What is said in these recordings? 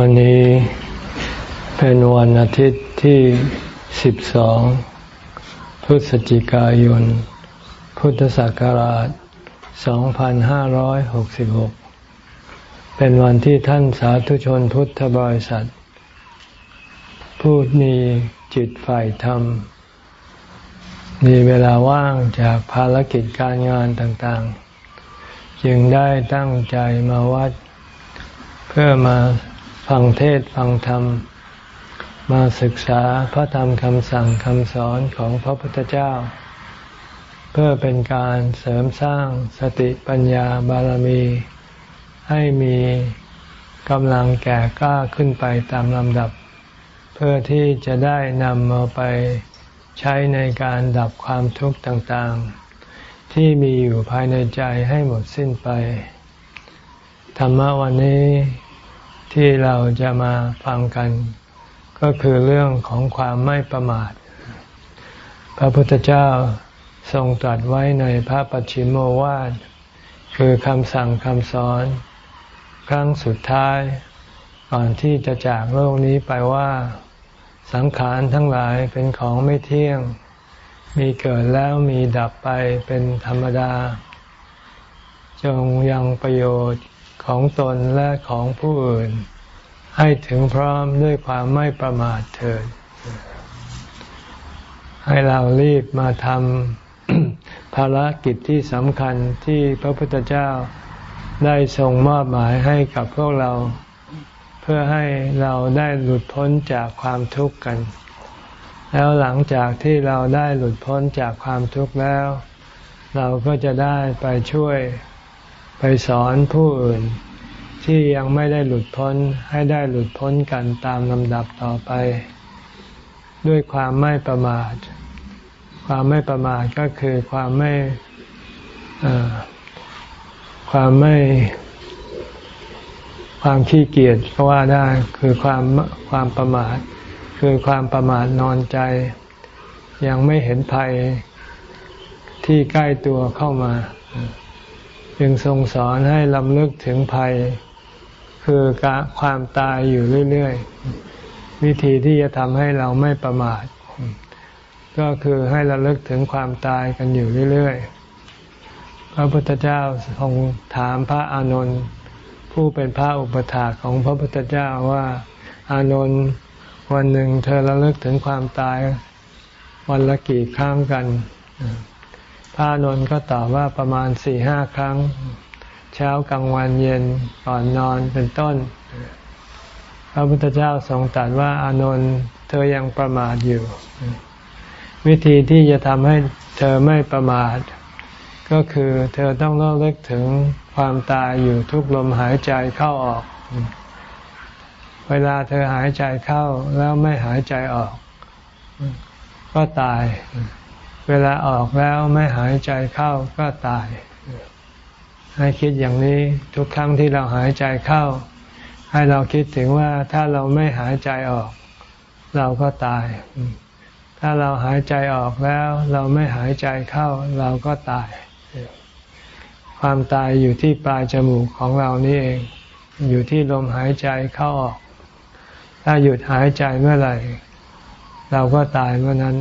วันนี้เป็นวันอาทิตย์ที่ 12 พฤศจิกายน พุทธศักราช 2566 เป็นวันที่ท่านสาธุชนพุทธบริษัท ผู้มีจิตฝ่ายธรรม มีเวลาว่างจากภารกิจการงานต่างๆ จึงได้ตั้งใจมาวัด เพื่อมา ฟังเทศฟังธรรม มาศึกษาพระธรรมคำสั่งคำสอนของพระพุทธเจ้า เพื่อเป็นการเสริมสร้างสติปัญญาบารมี ให้มีกำลังแก่กล้าขึ้นไปตามลำดับ เพื่อที่จะได้นำมาไปใช้ในการดับความทุกข์ต่างๆ ที่มีอยู่ภายในใจให้หมดสิ้นไป ธรรมะวันนี้ ที่เราจะมาฟังกัน ก็คือเรื่องของความไม่ประมาท พระพุทธเจ้าทรงตรัสไว้ในพระปัจฉิมโมวาทคือคำสั่งคำสอน ครั้งสุดท้ายก่อนที่จะจากโลกนี้ไปว่า สังขารทั้งหลายเป็นของไม่เที่ยง มีเกิดแล้วมีดับไปเป็นธรรมดา จงยังประโยชน์ ของตนและของผู้อื่น ให้ถึงพร้อมด้วยความไม่ประมาทเถิด ให้เรารีบมาทำภารกิจที่สำคัญที่พระพุทธเจ้าได้ทรงมอบหมายให้กับพวกเรา เพื่อให้เราได้หลุดพ้นจากความทุกข์กัน แล้วหลังจากที่เราได้หลุดพ้นจากความทุกข์แล้ว เราก็จะได้ไปช่วย ไปสอนผู้อื่น ที่ยังไม่ได้หลุดพ้นให้ได้หลุดพ้นกันตามลำดับต่อไป ด้วยความไม่ประมาท ความไม่ประมาทก็คือความไม่ความไม่ความขี้เกียจก็ว่าได้คือความความประมาท คือความประมาทนอนใจ ยังไม่เห็นภัยที่ใกล้ตัวเข้ามา จึงทรงสอนให้ลำลึกถึงภัย คือการความตายอยู่เรื่อยๆ วิธีที่จะทำให้เราไม่ประมาท ก็คือให้ระลึกถึงความตายกันอยู่เรื่อยๆ พระพุทธเจ้าทรงถามพระอานนท์ผู้เป็นพระอุปถาของพระพุทธเจ้าว่าอานนท์วันหนึ่งเธอระลึกถึงความตายวันละกี่ครั้งกัน พระนนท์ก็ตอบว่าประมาณสี่ห้าครั้ง เช้ากลางวันเย็นก่อนนอนเป็นต้น พระพุทธเจ้าทรงตรัสว่าอานนท์เธอยังประมาทอยู่ วิธีที่จะทำให้เธอไม่ประมาท ก็คือเธอต้องเลิกถึงความตายอยู่ทุกลมหายใจเข้าออก เวลาเธอหายใจเข้าแล้วไม่หายใจออก ก็ตาย เวลาออกแล้วไม่หายใจเข้าก็ตาย ให้คิดอย่างนี้ทุกครั้งที่เราหายใจเข้า ให้เราคิดถึงว่าถ้าเราไม่หายใจออก เราก็ตาย ถ้าเราหายใจออกแล้ว เราไม่หายใจเข้า เราก็ตาย ความตายอยู่ที่ปลายจมูกของเรานี่เอง อยู่ที่ลมหายใจเข้าออก ถ้าหยุดหายใจเมื่อไหร่ เราก็ตายเมื่อนั้น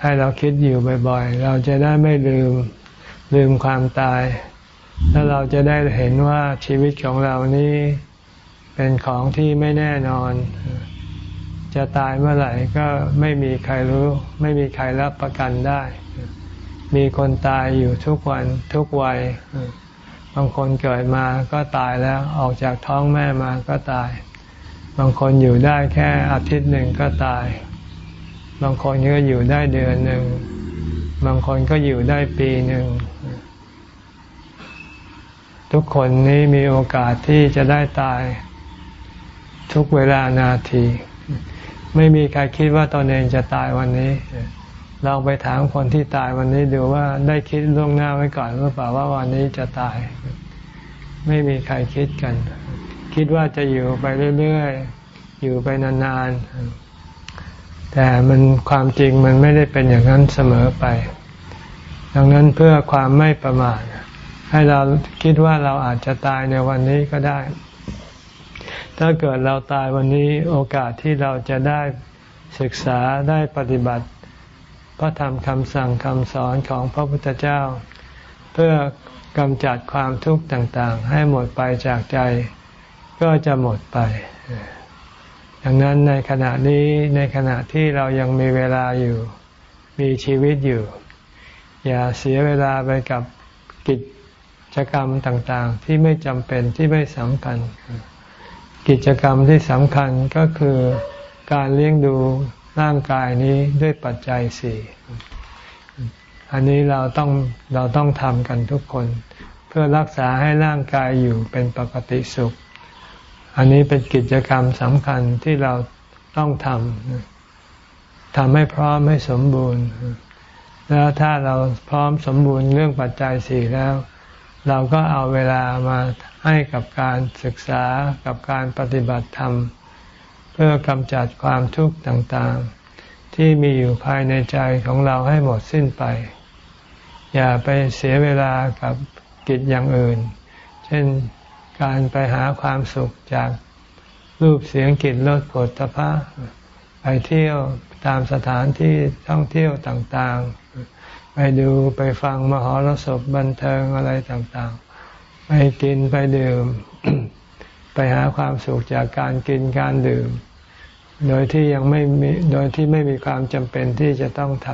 ให้เราคิดอยู่บ่อยๆ เราจะได้ไม่ลืมลืมความตาย แล้วเราจะได้เห็นว่าชีวิตของเรานี้เป็นของที่ไม่แน่นอน จะตายเมื่อไหร่ก็ไม่มีใครรู้ ไม่มีใครรับประกันได้ มีคนตายอยู่ทุกวันทุกวัย บางคนเกิดมาก็ตายแล้วออกจากท้องแม่มาก็ตาย บางคนอยู่ได้แค่อาทิตย์หนึ่งก็ตาย บางคนก็อยู่ได้เดือนหนึ่ง บางคนก็อยู่ได้ปีหนึ่ง ทุกคนนี้มีโอกาสที่จะได้ตาย ทุกเวลานาที ไม่มีใครคิดว่าตนเองจะตายวันนี้ลองไปถามคนที่ตายวันนี้ดูว่าได้คิดล่วงหน้าไว้ก่อนหรือเปล่าว่าวันนี้จะตาย ไม่มีใครคิดกัน คิดว่าจะอยู่ไปเรื่อยๆ อยู่ไปนานๆ แต่มันความจริงมันไม่ได้เป็นอย่างนั้นเสมอไป ดังนั้นเพื่อความไม่ประมาทให้เราคิดว่าเราอาจจะตายในวันนี้ก็ได้ ถ้าเกิดเราตายวันนี้โอกาสที่เราจะได้ศึกษาได้ปฏิบัติ พระธรรมคำสั่งคำสอนของพระพุทธเจ้า เพื่อกำจัดความทุกข์ต่างๆ ให้หมดไปจากใจก็จะหมดไป ดังนั้นในขณะนี้ในขณะที่เรายังมีเวลาอยู่ มีชีวิตอยู่ อย่าเสียเวลาไปกับกิจกรรมต่างๆ ที่ไม่จำเป็นที่ไม่สำคัญ กิจกรรมที่สำคัญก็คือการเลี้ยงดูร่างกายนี้ด้วยปัจจัยสี่อันนี้เราต้องเราต้องทำกันทุกคน เพื่อรักษาให้ร่างกายอยู่เป็นปกติสุข อันนี้เป็นกิจกรรมสำคัญที่เราต้องทำทำให้พร้อมให้สมบูรณ์ แล้วถ้าเราพร้อมสมบูรณ์เรื่องปัจจัยสี่แล้ว เราก็เอาเวลามาให้กับการศึกษากับการปฏิบัติธรรม เพื่อกำจัดความทุกข์ต่างๆ ที่มีอยู่ภายในใจของเราให้หมดสิ้นไป อย่าไปเสียเวลากับกิจอย่างอื่น เช่น การไปหาความสุขจากรูปเสียงกลิ่นรสผลตภะไปเที่ยวตามสถานที่ท่องเที่ยวต่างๆ ไปดูไปฟังมหรสพบันเทิงอะไรต่างๆ ไปกินไปดื่ม ไปหาความสุขจากการกินการดื่ม โดยที่ยังไม่มีโดยที่ไม่มีความจำเป็นที่จะต้องท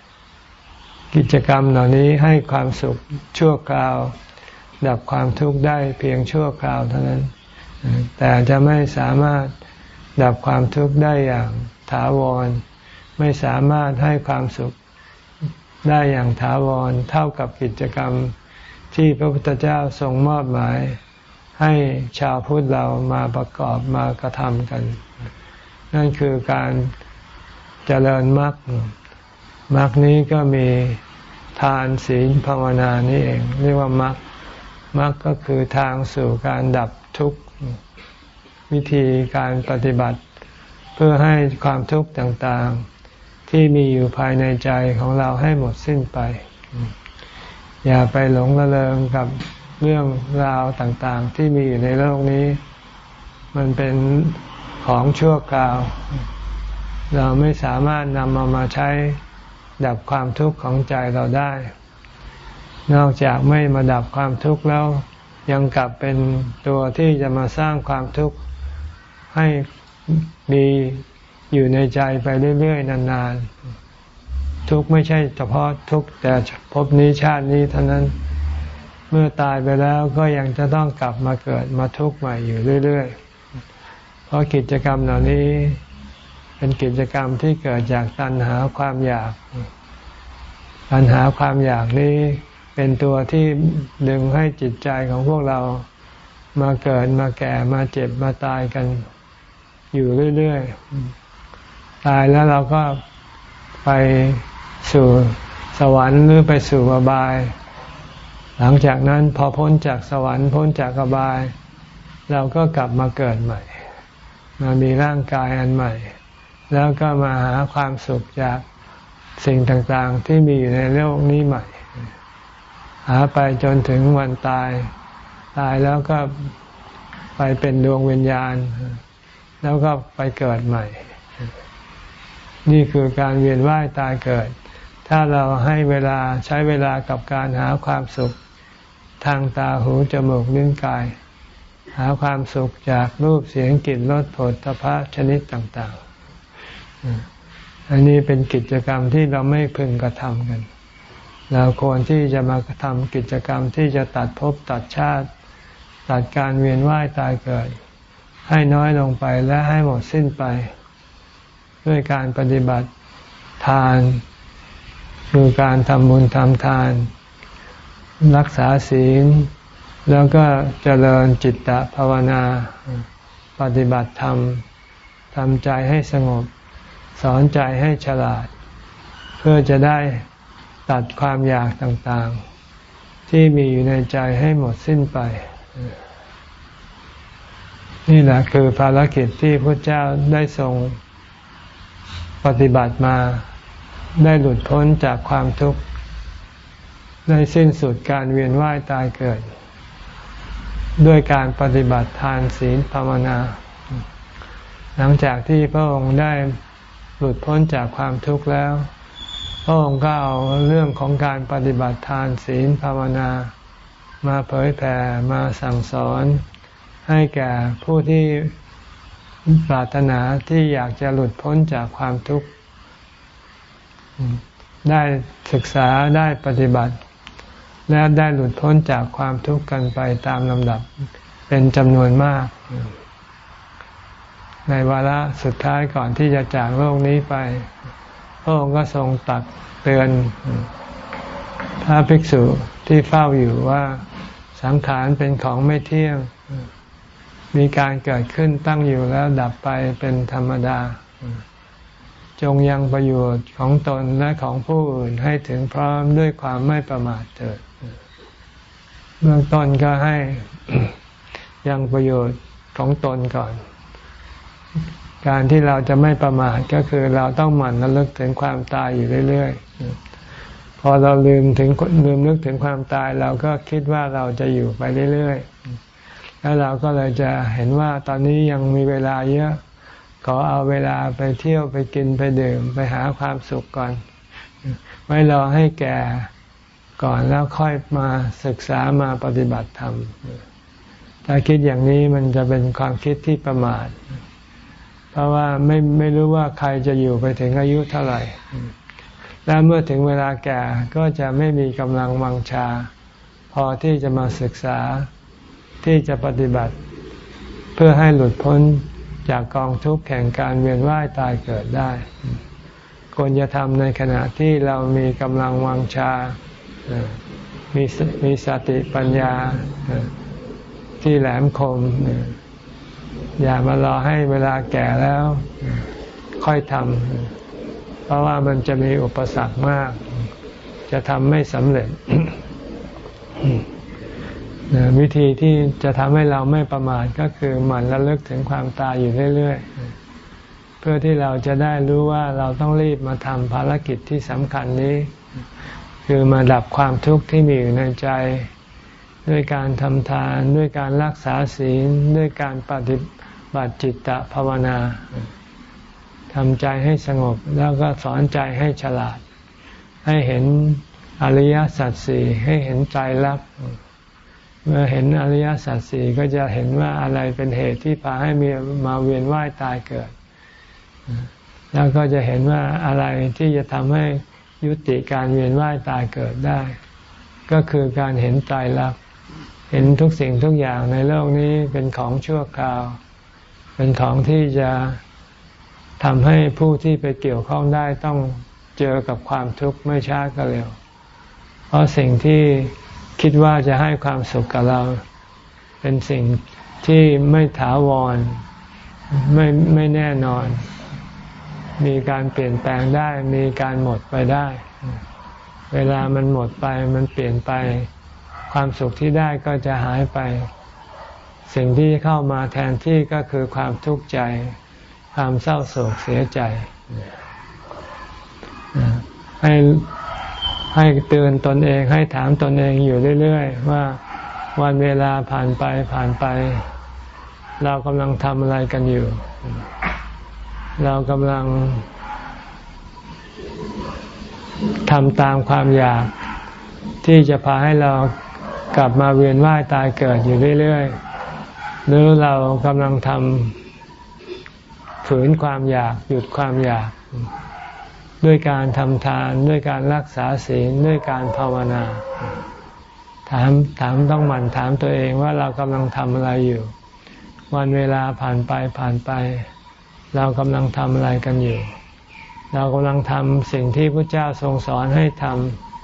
ำกิจกรรมเหล่านี้ให้ความสุขชั่วคราว ดับความทุกข์ได้เพียงชั่วคราวเท่านั้น แต่จะไม่สามารถดับความทุกข์ได้อย่างถาวร ไม่สามารถให้ความสุขได้อย่างถาวรเท่ากับกิจกรรมที่พระพุทธเจ้าทรงมอบหมาย ให้ชาวพุทธเรามาประกอบมากระทำกัน นั่นคือการเจริญมรรคมรรคนี้ก็มีทานศีลภาวนานี่เอง เรียกว่ามรรค มรรคก็คือทางสู่การดับทุกข์วิธีการปฏิบัติ เพื่อให้ความทุกข์ต่างๆ ที่มีอยู่ภายในใจของเราให้หมดสิ้นไป อย่าไปหลงระเริงกับเรื่องราวต่างๆ ที่มีอยู่ในโลกนี้ มันเป็นของชั่วคราว เราไม่สามารถนำมามาใช้ดับความทุกข์ของใจเราได้ นอกจากไม่มาดับความทุกข์แล้วยังกลับเป็นตัวที่จะมาสร้างความทุกข์ให้มีอยู่ในใจไปเรื่อยๆ นานๆ ทุกข์ไม่ใช่เฉพาะทุกข์แต่พบนี้ชาตินี้เท่านั้นเมื่อตายไปแล้วก็ยังจะต้องกลับมาเกิดมาทุกข์ใหม่อยู่เรื่อยๆ เพราะกิจกรรมเหล่านี้เป็นกิจกรรมที่เกิดจากตัณหาความอยาก ตัณหาความอยากนี้ เป็นตัวที่ดึงให้จิตใจของพวกเรามาเกิดมาแก่มาเจ็บมาตายกันอยู่เรื่อยๆ ตายแล้วเราก็ไปสู่สวรรค์หรือไปสู่อบาย หลังจากนั้นพอพ้นจากสวรรค์พ้นจากอบาย เราก็กลับมาเกิดใหม่ มามีร่างกายอันใหม่ แล้วก็มาหาความสุขจากสิ่งต่างๆ ที่มีอยู่ในโลกนี้ใหม่ หาไปจนถึงวันตาย ตายแล้วก็ไปเป็นดวงวิญญาณ แล้วก็ไปเกิดใหม่ นี่คือการเวียนว่ายตายเกิด ถ้าเราให้เวลาใช้เวลากับการหาความสุข ทางตาหูจมูกลิ้นกาย หาความสุขจากรูปเสียงกลิ่นรสผลตภะชนิดต่าง ๆ อันนี้เป็นกิจกรรมที่เราไม่พึงกระทำกัน เราควรที่จะมาทำกิจกรรมที่จะตัดภพตัดชาติ ตัดการเวียนว่ายตายเกิด ให้น้อยลงไปและให้หมดสิ้นไป ด้วยการปฏิบัติทานคือการทำบุญทำทาน รักษาศีล แล้วก็เจริญจิตตภาวนา ปฏิบัติธรรมทำใจให้สงบ สอนใจให้ฉลาด เพื่อจะได้ ตัดความอยากต่างๆ ที่มีอยู่ในใจให้หมดสิ้นไป นี่แหละคือภารกิจที่พระเจ้าได้ทรงปฏิบัติมาได้หลุดพ้นจากความทุกข์ ได้สิ้นสุดการเวียนว่ายตายเกิด ด้วยการปฏิบัติทานศีลภาวนา หลังจากที่พระองค์ได้หลุดพ้นจากความทุกข์แล้ว พระองค์ก็เอาเรื่องของการปฏิบัติทานศีลภาวนา มาเผยแผ่มาสั่งสอนให้แก่ผู้ที่ปรารถนาที่อยากจะหลุดพ้นจากความทุกข์ ได้ศึกษาได้ปฏิบัติ และได้หลุดพ้นจากความทุกข์กันไปตามลำดับเป็นจำนวนมาก ในวาระสุดท้ายก่อนที่จะจากโลกนี้ไป ระองค์ก็ทรงตักเตือนพระภิกษุที่เฝ้าอยู่ว่าสังขารเป็นของไม่เที่ยง มีการเกิดขึ้นตั้งอยู่แล้วดับไปเป็นธรรมดา จงยังประโยชน์ของตนและของผู้อื่นให้ถึงพร้อมด้วยความไม่ประมาทเถิดเบื้องต้นก็ให้ยังประโยชน์ของตนก่อน การที่เราจะไม่ประมาทก็คือเราต้องหมั่นระลึกถึงความตายอยู่เรื่อยๆ พอเราลืมถึงลืมนึกถึงความตายเราก็คิดว่าเราจะอยู่ไปเรื่อยๆ แล้วเราก็เลยจะเห็นว่าตอนนี้ยังมีเวลาเยอะ ขอเอาเวลาไปเที่ยวไปกินไปดื่มไปหาความสุขก่อน ไว้รอให้แก่ก่อนแล้วค่อยมาศึกษามาปฏิบัติธรรม ถ้าคิดอย่างนี้มันจะเป็นความคิดที่ประมาท เพราะว่าไม่ไม่รู้ว่าใครจะอยู่ไปถึงอายุเท่าไหร่ แล้วเมื่อถึงเวลาแก่ก็จะไม่มีกำลังวังชา พอที่จะมาศึกษาที่จะปฏิบัติ เพื่อให้หลุดพ้นจากกองทุกข์แห่งการเวียนว่ายตายเกิดได้ควรจะทำในขณะที่เรามีกำลังวังชา มีมีสติปัญญาที่แหลมคม อย่ามารอให้เวลาแก่แล้วค่อยทำเพราะว่ามันจะมีอุปสรรคมาก จะทำไม่สำเร็จ วิธีที่จะทำให้เราไม่ประมาทก็คือหมั่นระลึกถึงความตายอยู่เรื่อย ๆ เพื่อที่เราจะได้รู้ว่าเราต้องรีบมาทำภารกิจที่สำคัญนี้ คือมาดับความทุกข์ที่มีอยู่ในใจด้วยการทำทานด้วยการรักษาศีลด้วยการปฏิ บัติจิตตภาวนาทำใจให้สงบแล้วก็สอนใจให้ฉลาด ให้เห็นอริยสัจสี่ให้เห็นใจรัก เมื่อเห็นอริยสัจสี่ก็จะเห็นว่าอะไรเป็นเหตุที่พาให้มีมาเวียนว่ายตายเกิด แล้วก็จะเห็นว่าอะไรที่จะทำให้ยุติการเวียนว่ายตายเกิดได้ ก็คือการเห็นตายรัก เห็นทุกสิ่งทุกอย่างในโลกนี้เป็นของชั่วคราว เป็นของที่จะทำให้ผู้ที่ไปเกี่ยวข้องได้ต้องเจอกับความทุกข์ไม่ช้าก็เร็ว เพราะสิ่งที่คิดว่าจะให้ความสุขกับเรา เป็นสิ่งที่ไม่ถาวร ไม่ไม่แน่นอน มีการเปลี่ยนแปลงได้ มีการหมดไปได้ เวลามันหมดไปมันเปลี่ยนไป ความสุขที่ได้ก็จะหายไป สิ่งที่เข้ามาแทนที่ก็คือความทุกข์ใจ ความเศร้าโศกเสียใจ ให้ให้เตือนตนเองให้ถามตนเองอยู่เรื่อยๆ ว่าวันเวลาผ่านไปผ่านไป เรากำลังทำอะไรกันอยู่ เรากำลังทำตามความอยากที่จะพาให้เรากลับมาเวียนว่ายตายเกิดอยู่เรื่อย ๆ หรือเรากำลังทำฝืนความอยากหยุดความอยาก ด้วยการทำทานด้วยการรักษาศีลด้วยการภาวนา ถามถามต้องหมั่นถามตัวเองว่าเรากำลังทำอะไรอยู่ วันเวลาผ่านไปผ่านไป เรากำลังทำอะไรกันอยู่ เรากำลังทำสิ่งที่พระเจ้าทรงสอนให้ท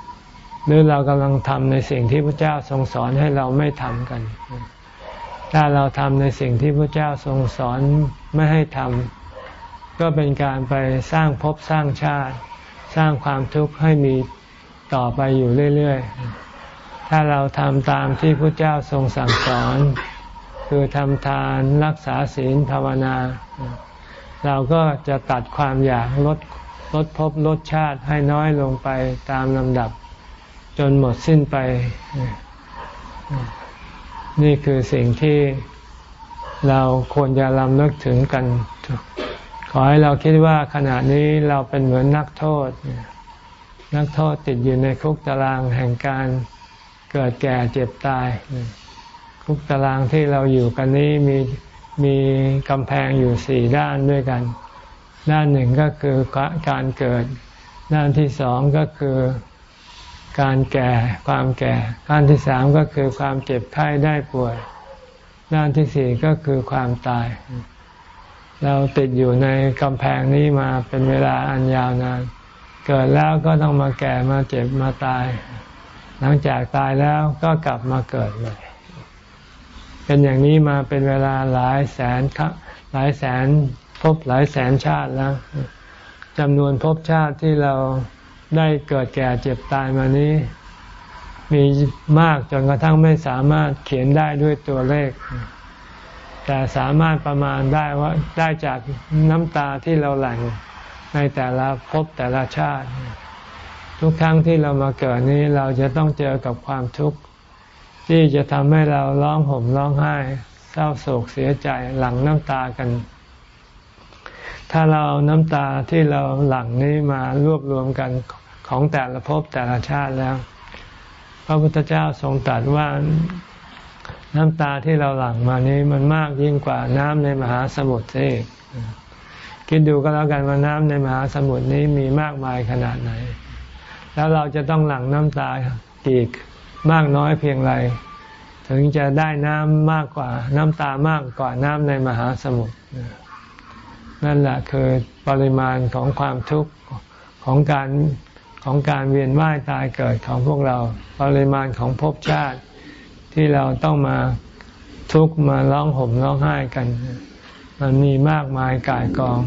ำหรือเรากำลังทำในสิ่งที่พระเจ้าทรงสอนให้เราไม่ทำกัน ถ้าเราทำในสิ่งที่พระเจ้าทรงสอนไม่ให้ทำก็เป็นการไปสร้างภพสร้างชาติ สร้างความทุกข์ให้มีต่อไปอยู่เรื่อยๆ ถ้าเราทำตามที่พระเจ้าทรงสั่งสอน คือทำทานรักษาศีลภาวนา เราก็จะตัดความอยากลดลดภพลดชาติให้น้อยลงไปตามลำดับ จนหมดสิ้นไป นี่คือสิ่งที่เราควรจะลำลึกถึงกัน ขอให้เราคิดว่าขณะนี้เราเป็นเหมือนนักโทษ นักโทษติดอยู่ในคุกตารางแห่งการเกิดแก่เจ็บตาย คุกตารางที่เราอยู่กันนี้มีมีกำแพงอยู่สี่ด้านด้วยกัน ด้านหนึ่งก็คือการเกิด ด้านที่สองก็คือ การแก่ความแก่ด้านที่สามก็คือความเจ็บไข้ได้ป่วยด้านที่สี่ก็คือความตาย เราติดอยู่ในกำแพงนี้มาเป็นเวลาอันยาวนาน เกิดแล้วก็ต้องมาแก่มาเจ็บมาตาย หลังจากตายแล้วก็กลับมาเกิดใหม่เป็นอย่างนี้มาเป็นเวลาหลายแสนครหลายแสนพบหลายแสนชาติแล้วจำนวนพบชาติที่เรา ได้เกิดแก่เจ็บตายมานี้ มีมากจนกระทั่งไม่สามารถเขียนได้ด้วยตัวเลข แต่สามารถประมาณได้ว่าได้จากน้ำตาที่เราหลั่งในแต่ละภพแต่ละชาติ ทุกครั้งที่เรามาเกิดนี้เราจะต้องเจอกับความทุกข์ ที่จะทำให้เราร้องห่มร้องไห้ เศร้าโศกเสียใจหลั่งน้ำตากัน ถ้าเราเอาน้ำตาที่เราหลั่งนี้มารวบรวมกัน ของแต่ละภพแต่ละชาติแล้ว พระพุทธเจ้าทรงตรัสว่าน้ำตาที่เราหลั่งมานี้มันมากยิ่งกว่าน้ำในมหาสมุทรเองคิดดูก็แล้วกันว่าน้ำในมหาสมุทรนี้มีมากมายขนาดไหน แล้วเราจะต้องหลั่งน้ำตาอีกมากน้อยเพียงไร ถึงจะได้น้ำมากกว่า น้ำตามากกว่าน้ำในมหาสมุทรนั่นแหละคือปริมาณของความทุกข์ของการ ของการเวียนว่ายตายเกิดของพวกเรา ปริมาณของภพชาติ ที่เราต้องมาทุกข์มาร้องห่มร้องไห้กัน มันมีมากมายกายกอง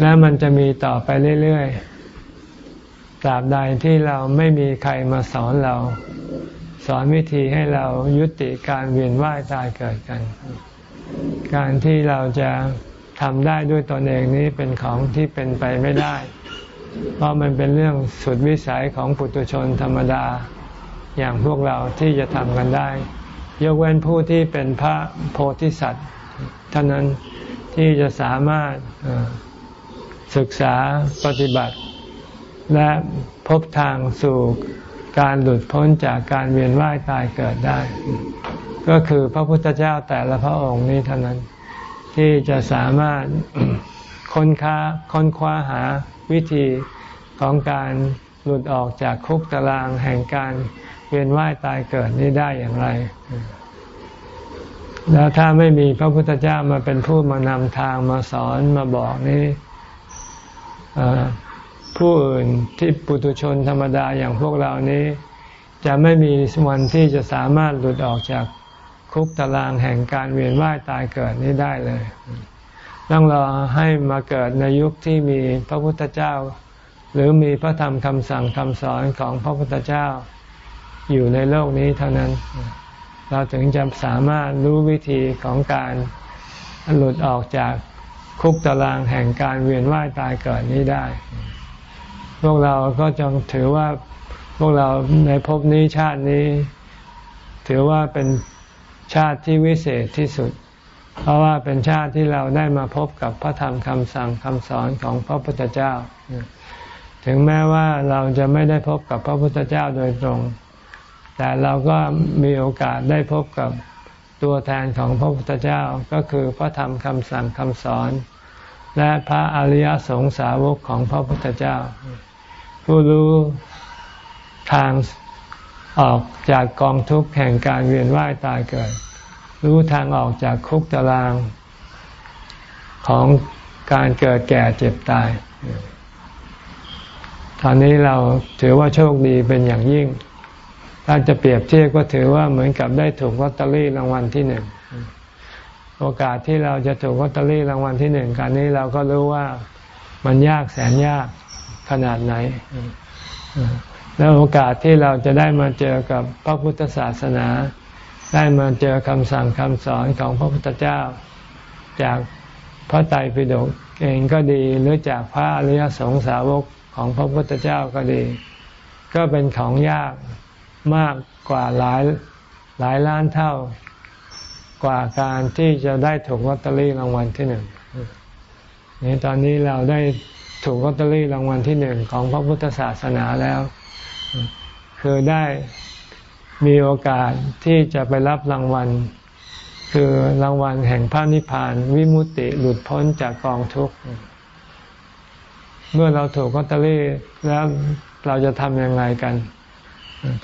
และมันจะมีต่อไปเรื่อยๆตราบใดที่เราไม่มีใครมาสอนเรา สอนวิธีให้เรายุติการเวียนว่ายตายเกิดกัน การที่เราจะทำได้ด้วยตนเองนี้เป็นของที่เป็นไปไม่ได้ เพราะมันเป็นเรื่องสุดวิสัยของปุถุชนธรรมดาอย่างพวกเราที่จะทำกันได้ ยกเว้นผู้ที่เป็นพระโพธิสัตว์เท่านั้นที่จะสามารถศึกษาปฏิบัติ และพบทางสู่การหลุดพ้นจากการเวียนว่ายตายเกิดได้ ก็คือพระพุทธเจ้าแต่ละพระองค์นี้เท่านั้น ที่จะสามารถค้นค้าค้นคว้าหา วิธีของการหลุดออกจากคุกตารางแห่งการเวียนว่ายตายเกิดนี้ได้อย่างไร แล้วถ้าไม่มีพระพุทธเจ้ามาเป็นผู้มานำทางมาสอนมาบอกนี้ผู้อื่นที่ปุถุชนธรรมดาอย่างพวกเรานี้ จะไม่มีวันที่จะสามารถหลุดออกจากคุกตารางแห่งการเวียนว่ายตายเกิดนี้ได้เลย ต้องรอให้มาเกิดในยุคที่มีพระพุทธเจ้า หรือมีพระธรรมคำสั่งคำสอนของพระพุทธเจ้า อยู่ในโลกนี้เท่านั้น เราถึงจะสามารถรู้วิธีของการหลุดออกจากคุกตารางแห่งการเวียนว่ายตายเกิดนี้ได้ พวกเราก็จงถือว่าพวกเราในภพนี้ชาตินี้ ถือว่าเป็นชาติที่วิเศษที่สุด เพราะว่าเป็นชาติที่เราได้มาพบกับพระธรรมคำสั่งคำสอนของพระพุทธเจ้า ถึงแม้ว่าเราจะไม่ได้พบกับพระพุทธเจ้าโดยตรง แต่เราก็มีโอกาสได้พบกับตัวแทนของพระพุทธเจ้าก็คือพระธรรมคำสั่งคำสอน และพระอริยสงสาวกของพระพุทธเจ้า ผู้รู้ทางออกจากกองทุกข์แห่งการเวียนว่ายตายเกิด รู้ทางออกจากคุกตารางของการเกิดแก่เจ็บตาย ตอนนี้เราถือว่าโชคดีเป็นอย่างยิ่ง ถ้าจะเปรียบเทียบก็ถือว่าเหมือนกับได้ถูกลอตเตอรี่รางวัลที่หนึ่ง โอกาสที่เราจะถูกลอตเตอรี่รางวัลที่หนึ่งการนี้เราก็รู้ว่ามันยากแสนยากขนาดไหน และโอกาสที่เราจะได้มาเจอกับพระพุทธศาสนา ได้มาเจอคำสั่งคำสอนของพระพุทธเจ้า จากพระไตรปิฎกเองก็ดีหรือจากพระอริยสงสาวกของพระพุทธเจ้าก็ดี ก็เป็นของยากมากกว่าหลายหลายล้านเท่า กว่าการที่จะได้ถูกลอตเตอรี่รางวัลที่หนึ่งนี่ตอนนี้เราได้ถูกลอตเตอรี่รางวัลที่หนึ่งของพระพุทธศาสนาแล้ว คือได้ มีโอกาสที่จะไปรับรางวัล คือรางวัลแห่งพระนิพพาน วิมุตติหลุดพ้นจากกองทุกข์ เมื่อเราถูกลอตเตอรี่แล้วเราจะทำยังไงกัน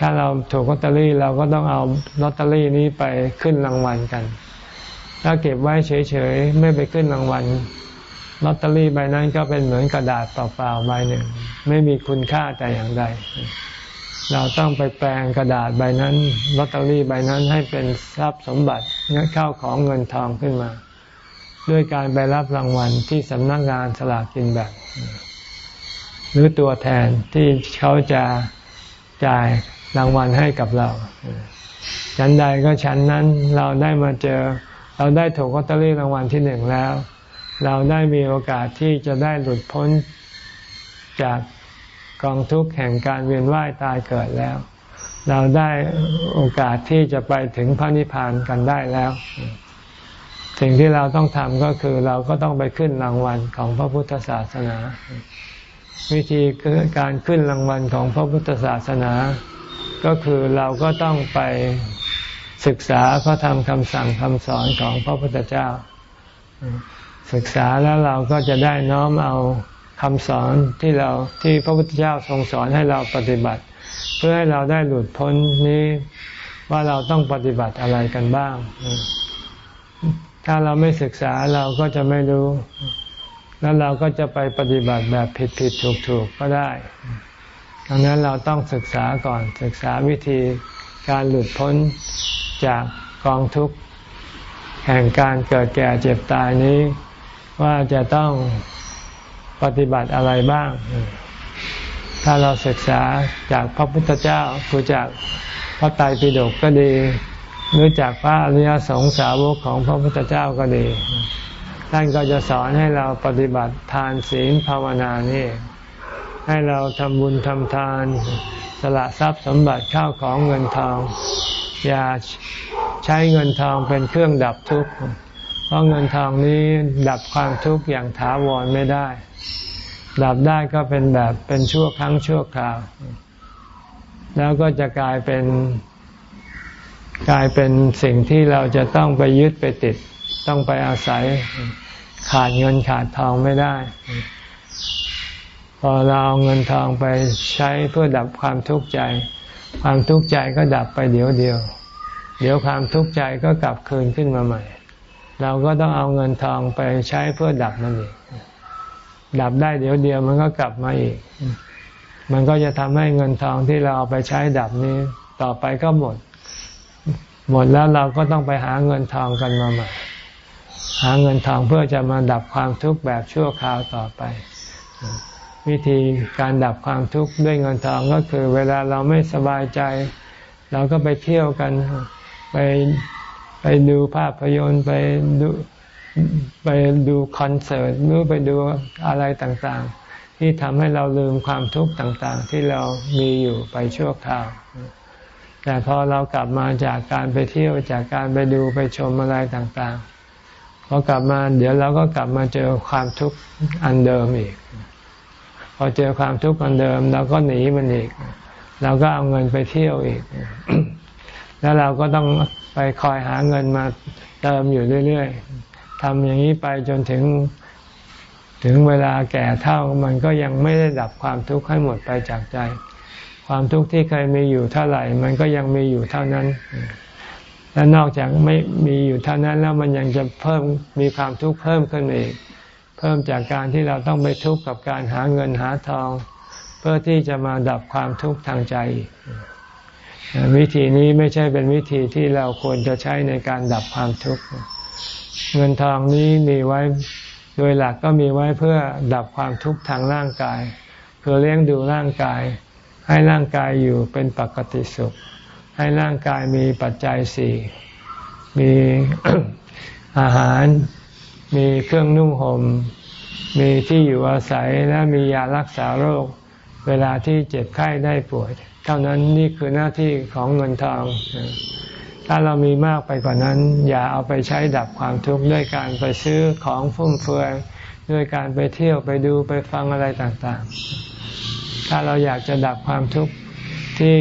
ถ้าเราถูกลอตเตอรี่เราก็ต้องเอาลอตเตอรี่นี้ไปขึ้นรางวัลกัน ถ้าเก็บไว้เฉยๆ ไม่ไปขึ้นรางวัลลอตเตอรี่ใบนั้นก็เป็นเหมือนกระดาษเปล่าๆใบหนึ่ง ไม่มีคุณค่าแต่อย่างใด เราต้องไปแปลงกระดาษใบนั้นลอตเตอรี่ใบนั้นให้เป็นทรัพย์สมบัติเงินเข้าของเงินทองขึ้นมา ด้วยการไปรับรางวัลที่สำนักงานสลากกินแบ่งหรือตัวแทนที่เขาจะจ่ายรางวัลให้กับเราชั้นใดก็ชั้นนั้นเราได้มาเจอ เราได้ถูกลอตเตอรี่รางวัลที่หนึ่งแล้ว เราได้มีโอกาสที่จะได้หลุดพ้นจาก กองทุกข์แห่งการเวียนว่ายตายเกิดแล้ว เราได้โอกาสที่จะไปถึงพระนิพพานกันได้แล้ว สิ่งที่เราต้องทำก็คือเราก็ต้องไปขึ้นรางวัลของพระพุทธศาสนา วิธีการขึ้นรางวัลของพระพุทธศาสนา ก็คือเราก็ต้องไปศึกษาพระธรรมคำสั่งคำสอนของพระพุทธเจ้า ศึกษาแล้วเราก็จะได้น้อมเอา คำสอนที่เราที่พระพุทธเจ้าทรงสอนให้เราปฏิบัติ เพื่อให้เราได้หลุดพ้นนี้ว่าเราต้องปฏิบัติอะไรกันบ้าง ถ้าเราไม่ศึกษาเราก็จะไม่รู้ แล้วเราก็จะไปปฏิบัติแบบผิดผิดถูกถูกก็ได้ ดังนั้นเราต้องศึกษาก่อนศึกษาวิธีการหลุดพ้นจากกองทุกข์ แห่งการเกิดแก่เจ็บตายนี้ ว่าจะต้อง ปฏิบัติอะไรบ้าง ถ้าเราศึกษาจากพระพุทธเจ้าคือจากพระไตรปิฎกก็ดี หรือจากพระอริยสงสาวกของพระพุทธเจ้าก็ดี ท่านก็จะสอนให้เราปฏิบัติทานศีลภาวนานี่ ให้เราทำบุญทำทาน สละทรัพย์สมบัติข้าวของเงินทอง อย่าใช้เงินทองเป็นเครื่องดับทุกข์ เพราะเงินทองนี้ดับความทุกข์อย่างถาวรไม่ได้ ดับได้ก็เป็นแบบเป็นชั่วครั้งชั่วคราว แล้วก็จะกลายเป็นกลายเป็นสิ่งที่เราจะต้องไปยึดไปติด ต้องไปอาศัยขาดเงินขาดทองไม่ได้ พอเราเอาเงินทองไปใช้เพื่อดับความทุกข์ใจ ความทุกข์ใจก็ดับไปเดี๋ยวเดียว เดี๋ยวความทุกข์ใจก็กลับคืนขึ้นมาใหม่ เราก็ต้องเอาเงินทองไปใช้เพื่อดับมันอีก ดับได้เดี๋ยวเดียวมันก็กลับมาอีก มันก็จะทำให้เงินทองที่เราเอาไปใช้ดับนี้ ต่อไปก็หมด หมดแล้วเราก็ต้องไปหาเงินทองกันมาใหม่หาเงินทองเพื่อจะมาดับความทุกข์แบบชั่วคราวต่อไป วิธีการดับความทุกข์ด้วยเงินทองก็คือ เวลาเราไม่สบายใจ เราก็ไปเที่ยวกัน ไปไปดูภาพยนตร์ไปดู ไปดูคอนเสิร์ตหรือไปดูอะไรต่างๆ ที่ทำให้เราลืมความทุกข์ต่างๆ ที่เรามีอยู่ไปชั่วคราว แต่พอเรากลับมาจากการไปเที่ยวจากการไปดูไปชมอะไรต่างๆพอกลับมาเดี๋ยวเราก็กลับมาเจอความทุกข์อันเดิมอีก พอเจอความทุกข์อันเดิมเราก็หนีมันอีกเราก็เอาเงินไปเที่ยวอีก แล้วเราก็ต้องไปคอยหาเงินมาเติมอยู่เรื่อยๆ ทำอย่างนี้ไปจนถึงถึงเวลาแก่เท่ามันก็ยังไม่ได้ดับความทุกข์ให้หมดไปจากใจ ความทุกข์ที่เคยมีอยู่เท่าไหร่ มันก็ยังมีอยู่เท่านั้น และนอกจากไม่มีอยู่เท่านั้นแล้วมันยังจะเพิ่มมีความทุกข์เพิ่มขึ้นอีก เพิ่มจากการที่เราต้องไปทุกข์กับการหาเงินหาทอง เพื่อที่จะมาดับความทุกข์ทางใจ วิธีนี้ไม่ใช่เป็นวิธีที่เราควรจะใช้ในการดับความทุกข์ เงินทองนี้มีไว้โดยหลักก็มีไว้เพื่อดับความทุกข์ทางร่างกายเพื่อเลี้ยงดูร่างกาย ให้ร่างกายอยู่เป็นปกติสุข ให้ร่างกายมีปัจจัยสี่มีอาหาร มีเครื่องนุ่งหม่มมีที่อยู่อาศัยและมียารักษาโรค เวลาที่เจ็บไข้ได้ป่วย เท่านั้นนี่คือหน้าที่ของเงินทอง ถ้าเรามีมากไปกว่านั้น อย่าเอาไปใช้ดับความทุกข์ด้วยการไปซื้อของฟุ่มเฟือยด้วยการไปเที่ยวไปดูไปฟังอะไรต่างๆ ถ้าเราอยากจะดับความทุกข์ที่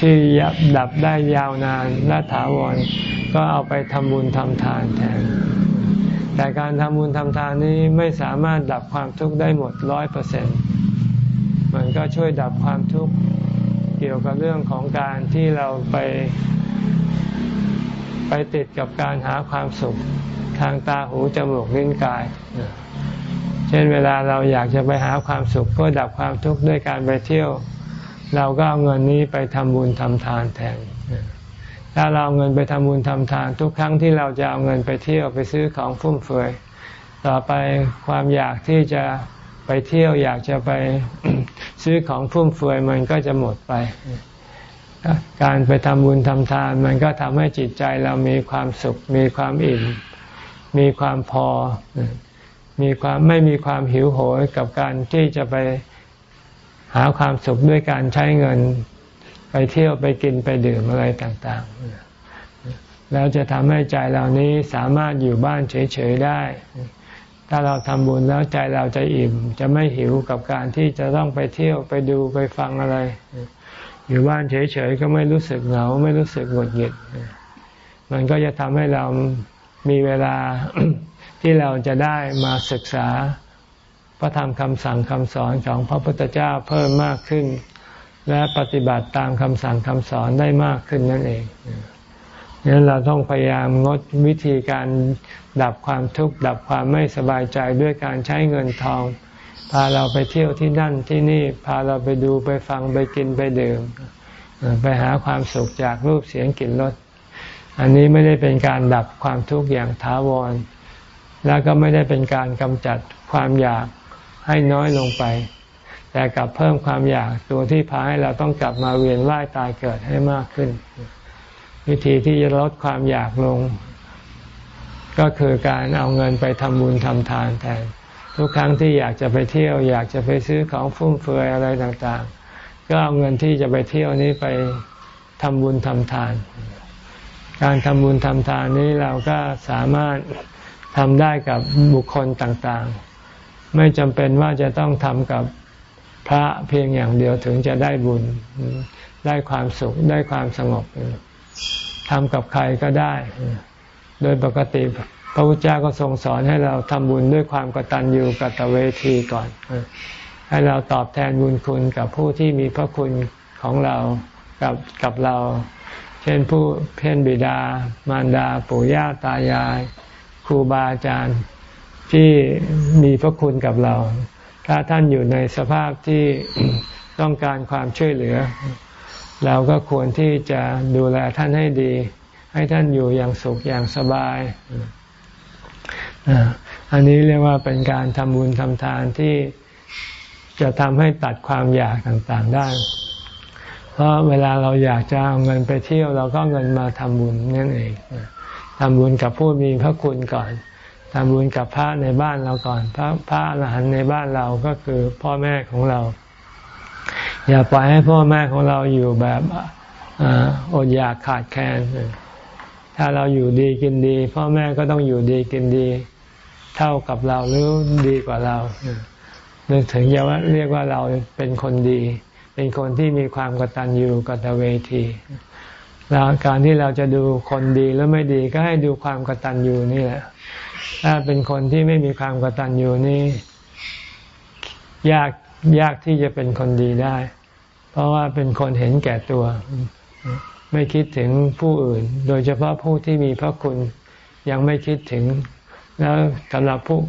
ที่ดับได้ยาวนานและถาวรก็เอาไปทำบุญทำทานแทน แต่การทำบุญทำทานนี้ไม่สามารถดับความทุกข์ได้หมดร้อยเปอร์เซ็นต์มันก็ช่วยดับความทุกข์ เกี่ยวกับเรื่องของการที่เราไป ไปติดกับการหาความสุขทางตาหูจมูกลิ้นกาย เช่นเวลาเราอยากจะไปหาความสุขเพื่อดับความทุกข์ด้วยการไปเที่ยว เราก็เอาเงินนี้ไปทำบุญทำทานแทนถ้าเราเอาเงินไปทำบุญทำทาน ทุกครั้งที่เราจะเอาเงินไปเที่ยวไปซื้อของฟุ่มเฟือยต่อไปความอยากที่จะ ไปเที่ยวอยากจะไปซื้อของฟุ่มเฟือยมันก็จะหมดไป การไปทำบุญทำทาน มันก็ทำให้จิตใจเรามีความสุข มีความอิ่ม มีความพอ มีความไม่มีความหิวโหยกับการที่จะไปหาความสุขด้วยการใช้เงิน ไปเที่ยวไปกินไปดื่มอะไรต่าง ๆ แล้วจะทำให้ใจเหล่านี้สามารถอยู่บ้านเฉย ๆ ได้ ถ้าเราทำบุญแล้วใจเราจะอิ่ม จะไม่หิวกับการที่จะต้องไปเที่ยวไปดูไปฟังอะไร อยู่บ้านเฉยๆก็ไม่รู้สึกเหงาไม่รู้สึกหงุดหงิด มันก็จะทำให้เรามีเวลาที่เราจะได้มาศึกษา พระธรรมคำสั่งคำสอนของพระพุทธเจ้าเพิ่มมากขึ้น และปฏิบัติตามคำสั่งคำสอนได้มากขึ้นนั่นเอง นั้นเราต้องพยายามงดวิธีการดับความทุกข์ดับความไม่สบายใจด้วยการใช้เงินทอง พาเราไปเที่ยวที่นั่นที่นี่พาเราไปดูไปฟังไปกินไปดื่ม ไปหาความสุขจากรูปเสียงกลิ่นรสอันนี้ไม่ได้เป็นการดับความทุกข์อย่างถาวร แล้วก็ไม่ได้เป็นการกำจัดความอยากให้น้อยลงไป แต่กลับเพิ่มความอยากตัวที่พาให้เราต้องกลับมาเวียนว่ายตายเกิดให้มากขึ้น วิธีที่จะลดความอยากลง ก็คือการเอาเงินไปทำบุญทำทานแทนทุกครั้งที่อยากจะไปเที่ยว อยากจะไปซื้อของฟุ่มเฟือยอะไรต่างๆ ก็เอาเงินที่จะไปเที่ยวนี้ไปทำบุญทำทาน การทำบุญทำทานนี้เราก็สามารถทำได้กับบุคคลต่างๆ ไม่จำเป็นว่าจะต้องทำกับพระเพียงอย่างเดียวถึงจะได้บุญ ได้ความสุข ได้ความสงบ ทำกับใครก็ได้ โดยปกติพระพุทธเจ้าก็ทรงสอนให้เราทำบุญด้วยความกตัญญูกตเวทีก่อน ให้เราตอบแทนบุญคุณกับผู้ที่มีพระคุณของเรากับกับเรา เช่นผู้เพ่นบิดา มารดา ปู่ย่าตายาย ครูบาอาจารย์ที่มีพระคุณกับเรา ถ้าท่านอยู่ในสภาพที่ต้องการความช่วยเหลือ เราก็ควรที่จะดูแลท่านให้ดี ให้ท่านอยู่อย่างสุขอย่างสบายอันนี้เรียกว่าเป็นการทำบุญทำทานที่จะทำให้ตัดความอยากต่างๆได้ เพราะเวลาเราอยากจะเอาเงินไปเที่ยวเราก็เงินมาทำบุญนั่นเองทำบุญกับผู้มีพระคุณก่อนทำบุญกับพระในบ้านเราก่อน พระพระอรหันต์ในบ้านเราก็คือพ่อแม่ของเรา อย่าปล่อยให้พ่อแม่ของเราอยู่แบบอดอยากขาดแคลนถ้าเราอยู่ดีกินดี พ่อแม่ก็ต้องอยู่ดีกินดี เท่ากับเราหรือดีกว่าเรานึกถึงจะว่าเรียกว่าเราเป็นคนดี เป็นคนที่มีความกตัญญูกตเวทีแล้วการที่เราจะดูคนดีหรือไม่ดีก็ให้ดูความกตัญญูนี่แหละ ถ้าเป็นคนที่ไม่มีความกตัญญูนี่ยากยากที่จะเป็นคนดีได้ เพราะว่าเป็นคนเห็นแก่ตัว ไม่คิดถึงผู้อื่น โดยเฉพาะผู้ที่มีพระคุณยังไม่คิดถึง แล้วสำหรับผู้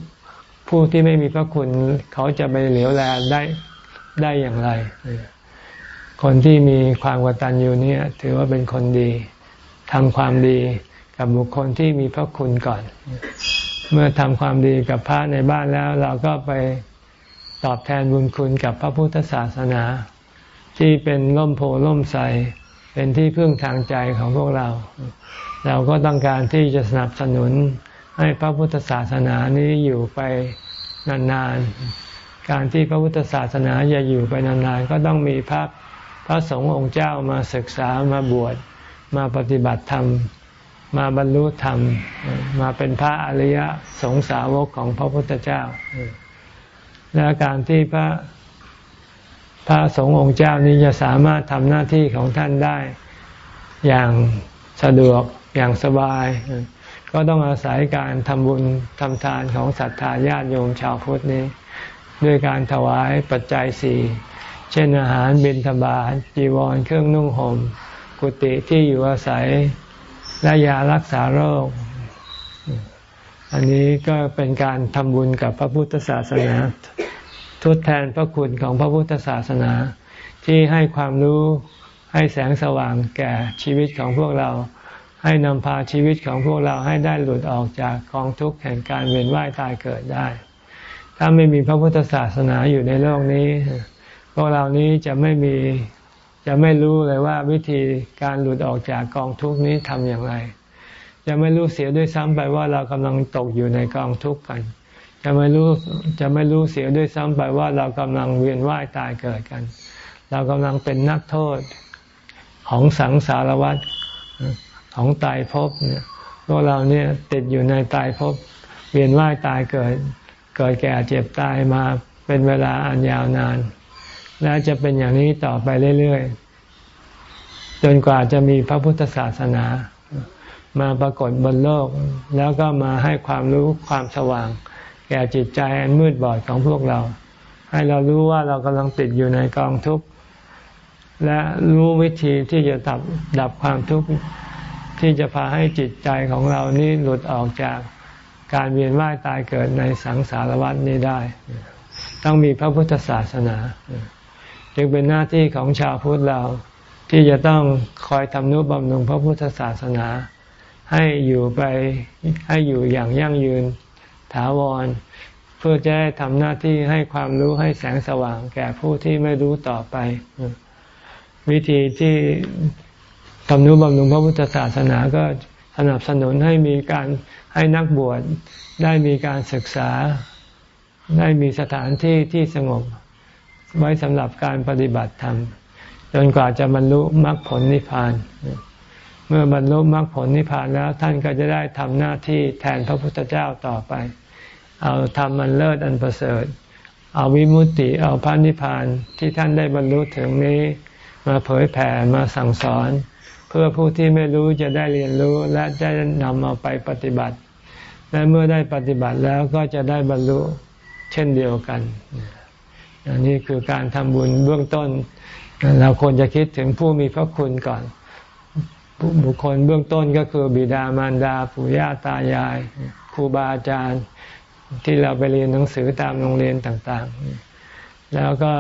ผู้ที่ไม่มีพระคุณ เขาจะไปเหลียวแลได้ได้อย่างไร คนที่มีความกตัญญูนี่ถือว่าเป็นคนดีทำความดีกับบุคคลที่มีพระคุณก่อน เมื่อทำความดีกับพระในบ้านแล้ว เราก็ไปตอบแทนบุญคุณกับพระพุทธศาสนา ที่เป็นร่มโพล่มใสเป็นที่พึ่งทางใจของพวกเรา เราก็ต้องการที่จะสนับสนุนให้พระพุทธศาสนานี้อยู่ไปนานๆ การที่พระพุทธศาสนาจะอยู่ไปนานๆ ก็ต้องมีพระพระสงฆ์องค์เจ้ามาศึกษามาบวชมาปฏิบัติธรรม มาบรรลุธรรม มาเป็นพระอริยสงสาวกของพระพุทธเจ้า และการที่พระ พระสงฆ์องค์เจ้านี้จะสามารถทำหน้าที่ของท่านได้ อย่างสะดวกอย่างสบาย ก็ต้องอาศัยการทำบุญทำทานของศรัทธาญาติโยมชาวพุทธนี้ ด้วยการถวายปัจจัยสี่เช่นอาหารบิณฑบาตจีวรเครื่องนุ่งหม่มกุฏิที่อยู่อาศัยและยารักษาโรค อันนี้ก็เป็นการทำบุญกับพระพุทธศาสนา ทดแทนพระคุณของพระพุทธศาสนา ที่ให้ความรู้ให้แสงสว่างแก่ชีวิตของพวกเรา ให้นำพาชีวิตของพวกเราให้ได้หลุดออกจากกองทุกข์แห่งการเวียนว่ายตายเกิดได้ ถ้าไม่มีพระพุทธศาสนาอยู่ในโลกนี้ พวกเรานี้จะไม่มีจะไม่รู้เลยว่าวิธีการหลุดออกจากกองทุกข์นี้ทำอย่างไร จะไม่รู้เสียด้วยซ้ำไปว่าเรากำลังตกอยู่ในกองทุกข์กัน จะไม่รู้จะไม่รู้เสียด้วยซ้ำไปว่าเรากำลังเวียนว่ายตายเกิดกัน เรากำลังเป็นนักโทษของสังสารวัฏของตายภพเนี่ยพวกเราเนี่ยติดอยู่ในตายภพเวียนว่ายตายเกิด เกิดแก่เจ็บตายมาเป็นเวลาอันยาวนาน และจะเป็นอย่างนี้ต่อไปเรื่อยๆ จนกว่าจะมีพระพุทธศาสนา มาปรากฏบนโลก แล้วก็มาให้ความรู้ความสว่าง แก่จิตใจอันมืดบอดของพวกเรา ให้เรารู้ว่าเรากำลังติดอยู่ในกองทุกข์และรู้วิธีที่จะดับดับความทุกข์ที่จะพาให้จิตใจของเรานี้หลุดออกจากการเวียนว่ายตายเกิดในสังสารวัฏนี้ได้ ต้องมีพระพุทธศาสนา จึงเป็นหน้าที่ของชาวพุทธเราที่จะต้องคอยทำนุบำรุงพระพุทธศาสนา ให้อยู่ไปให้อยู่อย่างยั่งยืน ถาวร เพื่อจะได้ทำหน้าที่ให้ความรู้ให้แสงสว่างแก่ผู้ที่ไม่รู้ต่อไป วิธีที่ทำนุบำรุงพระพุทธศาสนาก็สนับสนุนให้มีการให้นักบวชได้มีการศึกษาได้มีสถานที่ที่สงบไว้สำหรับการปฏิบัติธรรมจนกว่าจะบรรลุมรรคผลนิพพาน เมื่อบรรลุมรรคผลนิพพานแล้วท่านก็จะได้ทำหน้าที่แทนพระพุทธเจ้าต่อไป เอาทำมันเลิศอันประเสริฐ เอาวิมุตติเอาพระนิพพานที่ท่านได้บรรลุถึงนี้ มาเผยแผ่มาสั่งสอน เพื่อผู้ที่ไม่รู้จะได้เรียนรู้และจะนำเอาไปปฏิบัติ และเมื่อได้ปฏิบัติแล้วก็จะได้บรรลุเช่นเดียวกันอันนี้คือการทำบุญเบื้องต้น เราควรจะคิดถึงผู้มีพระคุณก่อนบุคคลเบื้องต้นก็คือบิดามารดาปู่ย่าตายายครูบาอาจารย์ ที่เราไปเรียนหนังสือตามโรงเรียนต่างๆ แล้วก็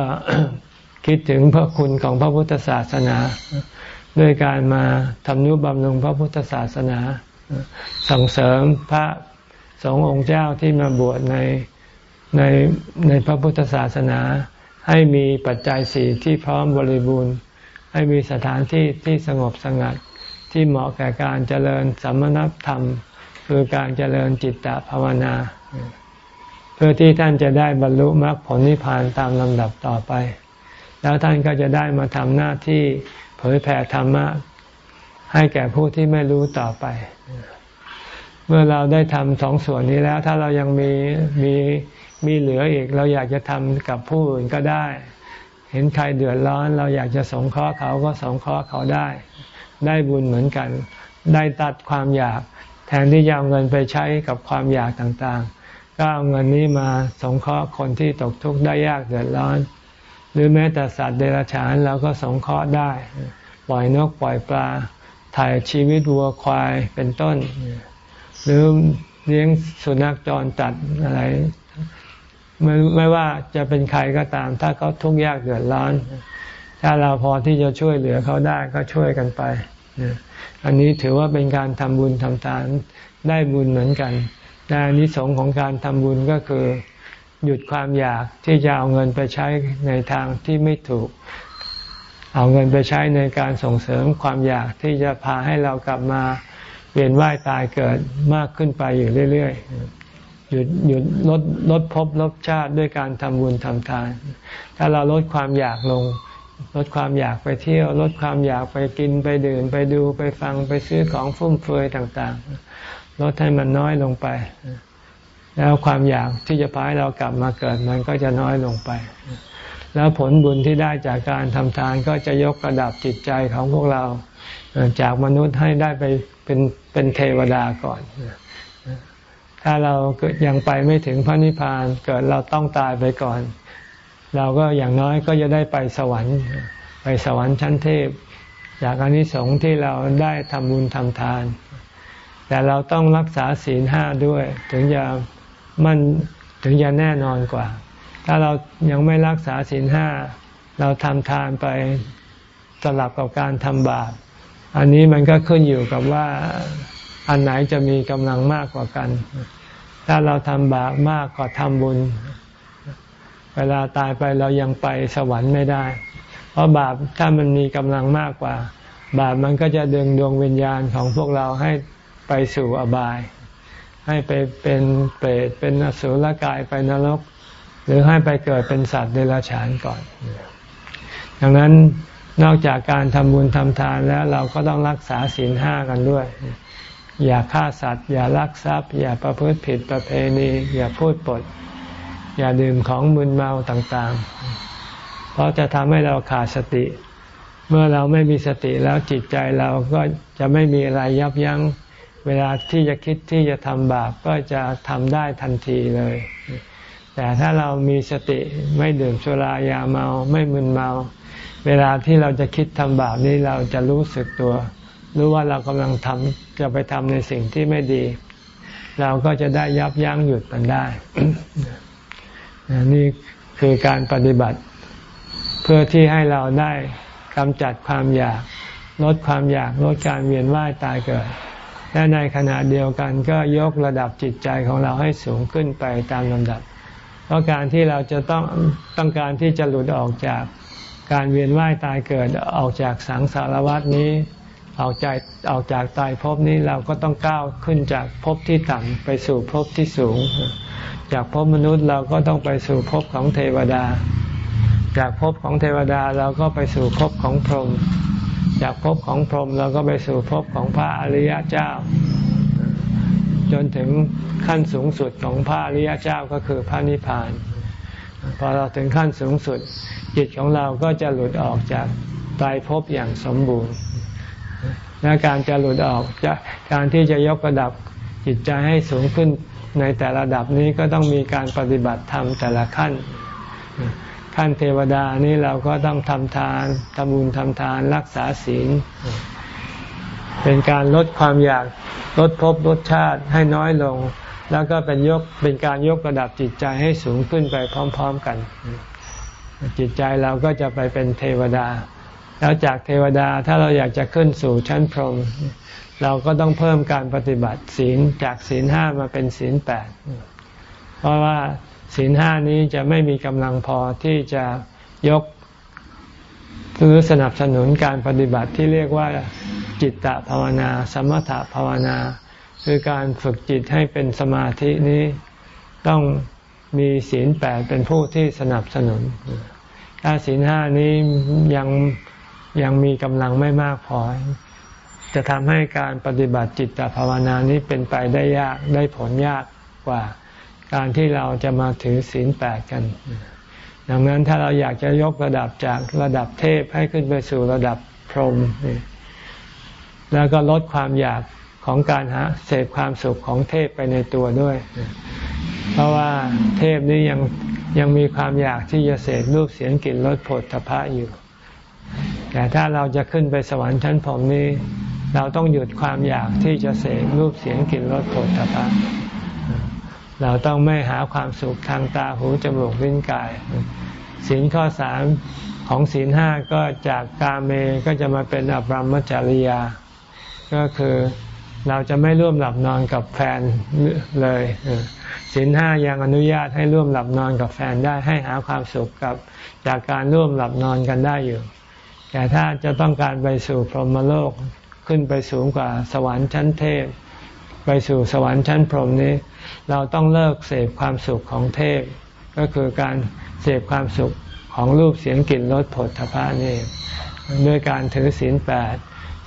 คิดถึงพระคุณของพระพุทธศาสนา ด้วยการมาทำนุบำรุงพระพุทธศาสนา ส่งเสริมพระสงฆ์องค์เจ้าที่มาบวชในในในพระพุทธศาสนา ให้มีปัจจัยสี่ที่พร้อมบริบูรณ์ ให้มีสถานที่ที่สงบสงัดที่เหมาะแก่การเจริญสัมมณธรรม คือการเจริญจิตตภาวนา เพื่อที่ท่านจะได้บรรลุมรรคผลนิพพานตามลำดับต่อไป แล้วท่านก็จะได้มาทำหน้าที่เผยแผ่ธรรมะ ให้แก่ผู้ที่ไม่รู้ต่อไป เมื่อเราได้ทำสองส่วนนี้แล้ว ถ้าเรายังมีมีมีเหลืออีก เราอยากจะทำกับผู้อื่นก็ได้ เห็นใครเดือดร้อน เราอยากจะสงเคราะห์เขาก็สงเคราะห์เขาได้ ได้บุญเหมือนกัน ได้ตัดความอยาก แทนที่จะเอาเงินไปใช้กับความอยากต่างๆ ก็เอาเงินนี้มาสงเคราะห์คนที่ตกทุกข์ได้ยากเดือดร้อน หรือแม้แต่สัตว์เดรัจฉานเราก็สงเคราะห์ได้ ปล่อยนกปล่อยปลา ถ่ายชีวิตวัวควายเป็นต้น หรือเลี้ยงสุนัขจรจัดอะไรไม่ไม่ว่าจะเป็นใครก็ตาม ถ้าเขาทุกข์ยากเดือดร้อน ถ้าเราพอที่จะช่วยเหลือเขาได้ก็ช่วยกันไป อันนี้ถือว่าเป็นการทำบุญทำทานได้บุญเหมือนกันแต่อนิสงส์ของการทำบุญก็คือ หยุดความอยากที่จะเอาเงินไปใช้ในทางที่ไม่ถูก เอาเงินไปใช้ในการส่งเสริมความอยากที่จะพาให้เรากลับมาเวียนว่ายตายเกิดมากขึ้นไปอยู่เรื่อยๆ หยุดหยุดลดลดภพลดชาติด้วยการทำบุญทำทาน ถ้าเราลดความอยากลง ลดความอยากไปเที่ยว ลดความอยากไปกินไปดื่ม ไปดูไปฟังไปซื้อของฟุ่มเฟือยต่างๆ ลดให้มันน้อยลงไป แล้วความอยากที่จะพาให้เรากลับมาเกิดมันก็จะน้อยลงไป แล้วผลบุญที่ได้จากการทำทานก็จะยกระดับจิตใจของพวกเรา จากมนุษย์ให้ได้ไปเป็นเป็นเทวดาก่อน ถ้าเรายังไปไม่ถึงพระนิพพานเกิดเราต้องตายไปก่อน เราก็อย่างน้อยก็จะได้ไปสวรรค์ ไปสวรรค์ชั้นเทพ จากอานิสงส์ที่เราได้ทำบุญทำทาน แต่เราต้องรักษาศีลห้าด้วย ถึงจะมันถึงจะแน่นอนกว่า ถ้าเรายังไม่รักษาศีลห้าเราทำทานไปสลับกับการทำบาป อันนี้มันก็ขึ้นอยู่กับว่าอันไหนจะมีกำลังมากกว่ากัน ถ้าเราทำบาปมากกว่าทำบุญ เวลาตายไปเรายังไปสวรรค์ไม่ได้ เพราะบาปถ้ามันมีกำลังมากกว่า บาปมันก็จะดึงดวงวิญญาณของพวกเราให้ไปสู่อบาย ให้ไปเป็นเปรตเป็นอสุรกายไปนรก หรือให้ไปเกิดเป็นสัตว์เดรัจฉานก่อน ดังนั้นนอกจากการทำบุญทำทานแล้วเราก็ต้องรักษาศีลห้ากันด้วย อย่าฆ่าสัตว์ อย่าลักทรัพย์ อย่าประพฤติผิดประเพณี อย่าพูดปด อย่าดื่มของมึนเมาต่างๆ เพราะจะทำให้เราขาดสติ เมื่อเราไม่มีสติแล้วจิตใจเราก็จะไม่มีอะไรยับยัง้ง เวลาที่จะคิดที่จะทำบาปก็จะทำได้ทันทีเลย แต่ถ้าเรามีสติไม่ดื่มสุรายาเมาไม่มึนเมา เวลาที่เราจะคิดทำบาปนี้เราจะรู้สึกตัว รู้ว่าเรากำลังทำจะไปทำในสิ่งที่ไม่ดี เราก็จะได้ยับยั้งหยุดมันได้ นี่คือการปฏิบัติ เพื่อที่ให้เราได้กำจัดความอยาก ลดความอยากลดการเวียนว่ายตายเกิด และในขณะเดียวกันก็ยกระดับจิตใจของเราให้สูงขึ้นไปตามลำดับ เพราะการที่เราจะต้องต้องการที่จะหลุดออกจากการเวียนว่ายตายเกิดออกจากสังสารวัฏนี้ ออกจากออกจากตายภพนี้เราก็ต้องก้าวขึ้นจากภพที่ต่ำไปสู่ภพที่สูง จากภพมนุษย์เราก็ต้องไปสู่ภพของเทวดา จากภพของเทวดาเราก็ไปสู่ภพของพรหมจากภพของพรหมเราก็ไปสู่ภพของพระอริยเจ้า จนถึงขั้นสูงสุดของพระอริยเจ้าก็คือพระนิพพาน พอเราถึงขั้นสูงสุดจิตของเราก็จะหลุดออกจากตายภพอย่างสมบูรณ์ และการจะหลุดออกจะการที่จะยกระดับจิตใจให้สูงขึ้นในแต่ระดับนี้ก็ต้องมีการปฏิบัติธรรมแต่ละขั้น ขั้นเทวดานี้เราก็ต้องทำทานทำบุญทำทานรักษาศีล เป็นการลดความอยากลดภพลดชาติให้น้อยลง แล้วก็เป็นยกเป็นการยกระดับจิตใจให้สูงขึ้นไปพร้อม ๆกัน จิตใจเราก็จะไปเป็นเทวดา แล้วจากเทวดาถ้าเราอยากจะขึ้นสู่ชั้นพรหมเราก็ต้องเพิ่มการปฏิบัติศีลจากศีลห้ามาเป็นศีลแปดเพราะว่าศีลห้านี้จะไม่มีกำลังพอที่จะยกหรือสนับสนุนการปฏิบัติที่เรียกว่าจิตตภาวนา สมถภาวนา คือการฝึกจิตให้เป็นสมาธินี้ต้องมีศีลแปดเป็นผู้ที่สนับสนุน ถ้าศีลห้านี้ยัง ยังมีกำลังไม่มากพอ จะทำให้การปฏิบัติจิตภาวนานี้เป็นไปได้ยากได้ผลยากกว่า การที่เราจะมาถือศีลแปดกัน ดังนั้นถ้าเราอยากจะยกระดับจากระดับเทพให้ขึ้นไปสู่ระดับพรหมแล้วก็ลดความอยากของการหาเสพความสุขของเทพไปในตัวด้วย เพราะว่าเทพนี้ยังยังมีความอยากที่จะเสกรูปเสียงกลิ่นรสผลทพะอยู่ แต่ถ้าเราจะขึ้นไปสวรรค์ชั้นผมนี้ เราต้องหยุดความอยากที่จะเสกรูปเสียงกลิ่นรสผลทพะเราต้องไม่หาความสุขทางตาหูจมูกลิ้นกายศีลข้อสามของศีลห้าก็จากกาเมก็จะมาเป็นอบรมจริยา ก็คือเราจะไม่ร่วมหลับนอนกับแฟนเลยศีลห้ายังอนุญาตให้ร่วมหลับนอนกับแฟนได้ให้หาความสุขกับจากการร่วมหลับนอนกันได้อยู่ แต่ถ้าจะต้องการไปสู่พรหมโลกขึ้นไปสูงกว่าสวรรค์ชั้นเทพ ไปสู่สวรรค์ชั้นพรหมนี้ เราต้องเลิกเสพความสุขของเทพ ก็คือการเสพความสุขของรูปเสียงกลิ่นรสผลทพะนี่ด้วยการถือศีลแปด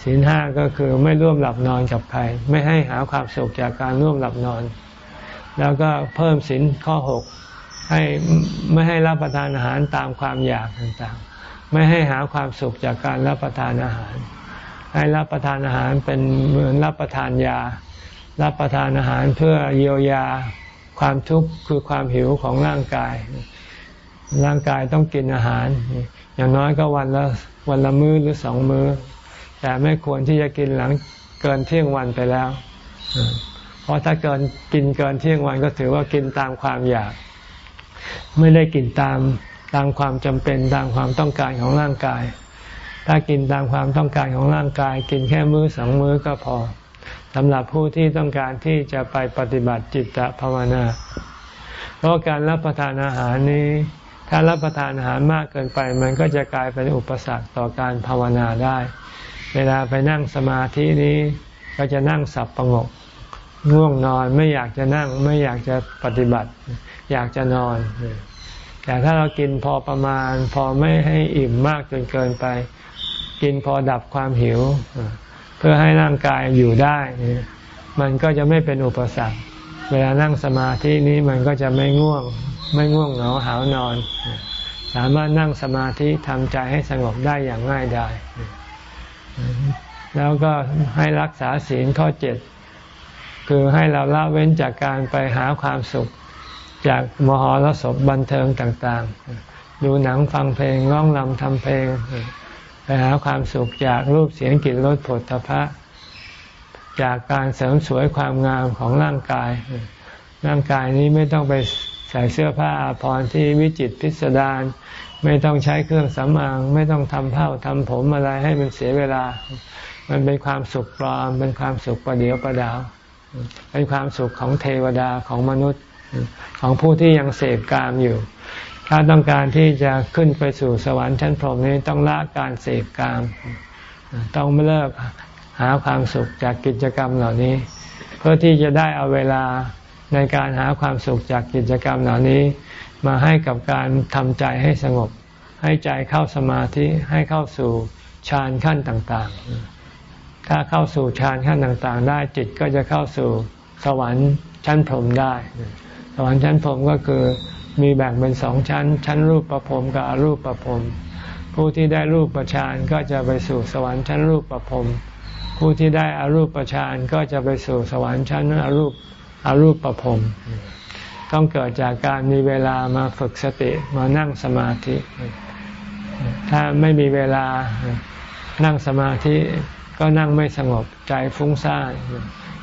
ศีลห้าก็คือไม่ร่วมหลับนอนกับใคร ไม่ให้หาความสุขจากการร่วมหลับนอน แล้วก็เพิ่มศีลข้อหกให้ไม่ให้รับประทานอาหารตามความอยากต่างๆ ไม่ให้หาความสุขจากการรับประทานอาหาร ให้รับประทานอาหารเป็นเหมือนรับประทานยา รับประทานอาหารเพื่อเยียวยาความทุกข์คือความหิวของร่างกาย ร่างกายต้องกินอาหาร อย่างน้อยก็วันละวันละมื้อหรือสองมื้อ แต่ไม่ควรที่จะกินหลังเกินเที่ยงวันไปแล้ว เพราะถ้าเกินกินเกินเที่ยงวันก็ถือว่ากินตามความอยาก ไม่ได้กินตาม ตามความจำเป็นตามความต้องการของร่างกาย ถ้ากินตามความต้องการของร่างกาย กินแค่มื้อสองมื้อก็พอสำหรับผู้ที่ต้องการที่จะไปปฏิบัติจิตตภาวนา เพราะการรับประทานอาหารนี้ ถ้ารับประทานอาหารมากเกินไป มันก็จะกลายเป็นอุปสรรคต่อการภาวนาได้ เวลาไปนั่งสมาธินี้ก็จะนั่งสับประงกง่วงนอนไม่อยากจะนั่งไม่อยากจะปฏิบัติ อยากจะนอน แต่ถ้าเรากินพอประมาณ พอไม่ให้อิ่มมากจนเกินไป กินพอดับความหิว เพื่อให้ร่างกายอยู่ได้ มันก็จะไม่เป็นอุปสรรค เวลานั่งสมาธินี้มันก็จะไม่ง่วง ไม่ง่วงเหงาหานอน สามารถนั่งสมาธิทำใจให้สงบได้อย่างง่ายดายแล้วก็ให้รักษาศีลข้อเจ็ดคือให้เราละเว้นจากการไปหาความสุข จากมหรสพบันเทิงต่างๆ ดูหนังฟังเพลงร้องรำทำเพลง ไปหาความสุขจากรูปเสียงกลิ่นรสผลตภะจากการเสริมสวยความงามของร่างกาย ร่างกายนี้ไม่ต้องไปใส่เสื้อผ้าอาภรณ์ที่วิจิตพิสดารไม่ต้องใช้เครื่องสำอาง ไม่ต้องทำเผ้าทำผมอะไรให้มันเสียเวลา มันเป็นความสุขปลอมเป็นความสุขประเดียวประดาว เป็นความสุขของเทวดาของมนุษย์ ของผู้ที่ยังเสพกามอยู่ ถ้าต้องการที่จะขึ้นไปสู่สวรรค์ชั้นพรหมนี้ต้องละการเสพกาม ต้องไม่เลิกหาความสุขจากกิจกรรมเหล่านี้ เพื่อที่จะได้เอาเวลาในการหาความสุขจากกิจกรรมเหล่านี้ มาให้กับการทำใจให้สงบ ให้ใจเข้าสมาธิให้เข้าสู่ฌานขั้นต่างๆ ถ้าเข้าสู่ฌานขั้นต่างๆ ได้จิตก็จะเข้าสู่สวรรค์ชั้นพรหมได้ สวรรค์ชั้นพรมก็คือมีแบ่งเป็นสองชั้น ชั้นรูปประพรมกับอรูปประพรมผู้ที่ได้รูปประชานก็จะไปสู่สวรรค์ชั้นรูปประพรมผู้ที่ได้อารูปประชานก็จะไปสู่สวรรค์ชั้นอรูปอรูปประพรมต้องเกิดจากการมีเวลามาฝึกสติมานั่งสมาธิ ถ้าไม่มีเวลานั่งสมาธิก็นั่งไม่สงบใจฟุ้งซ่าน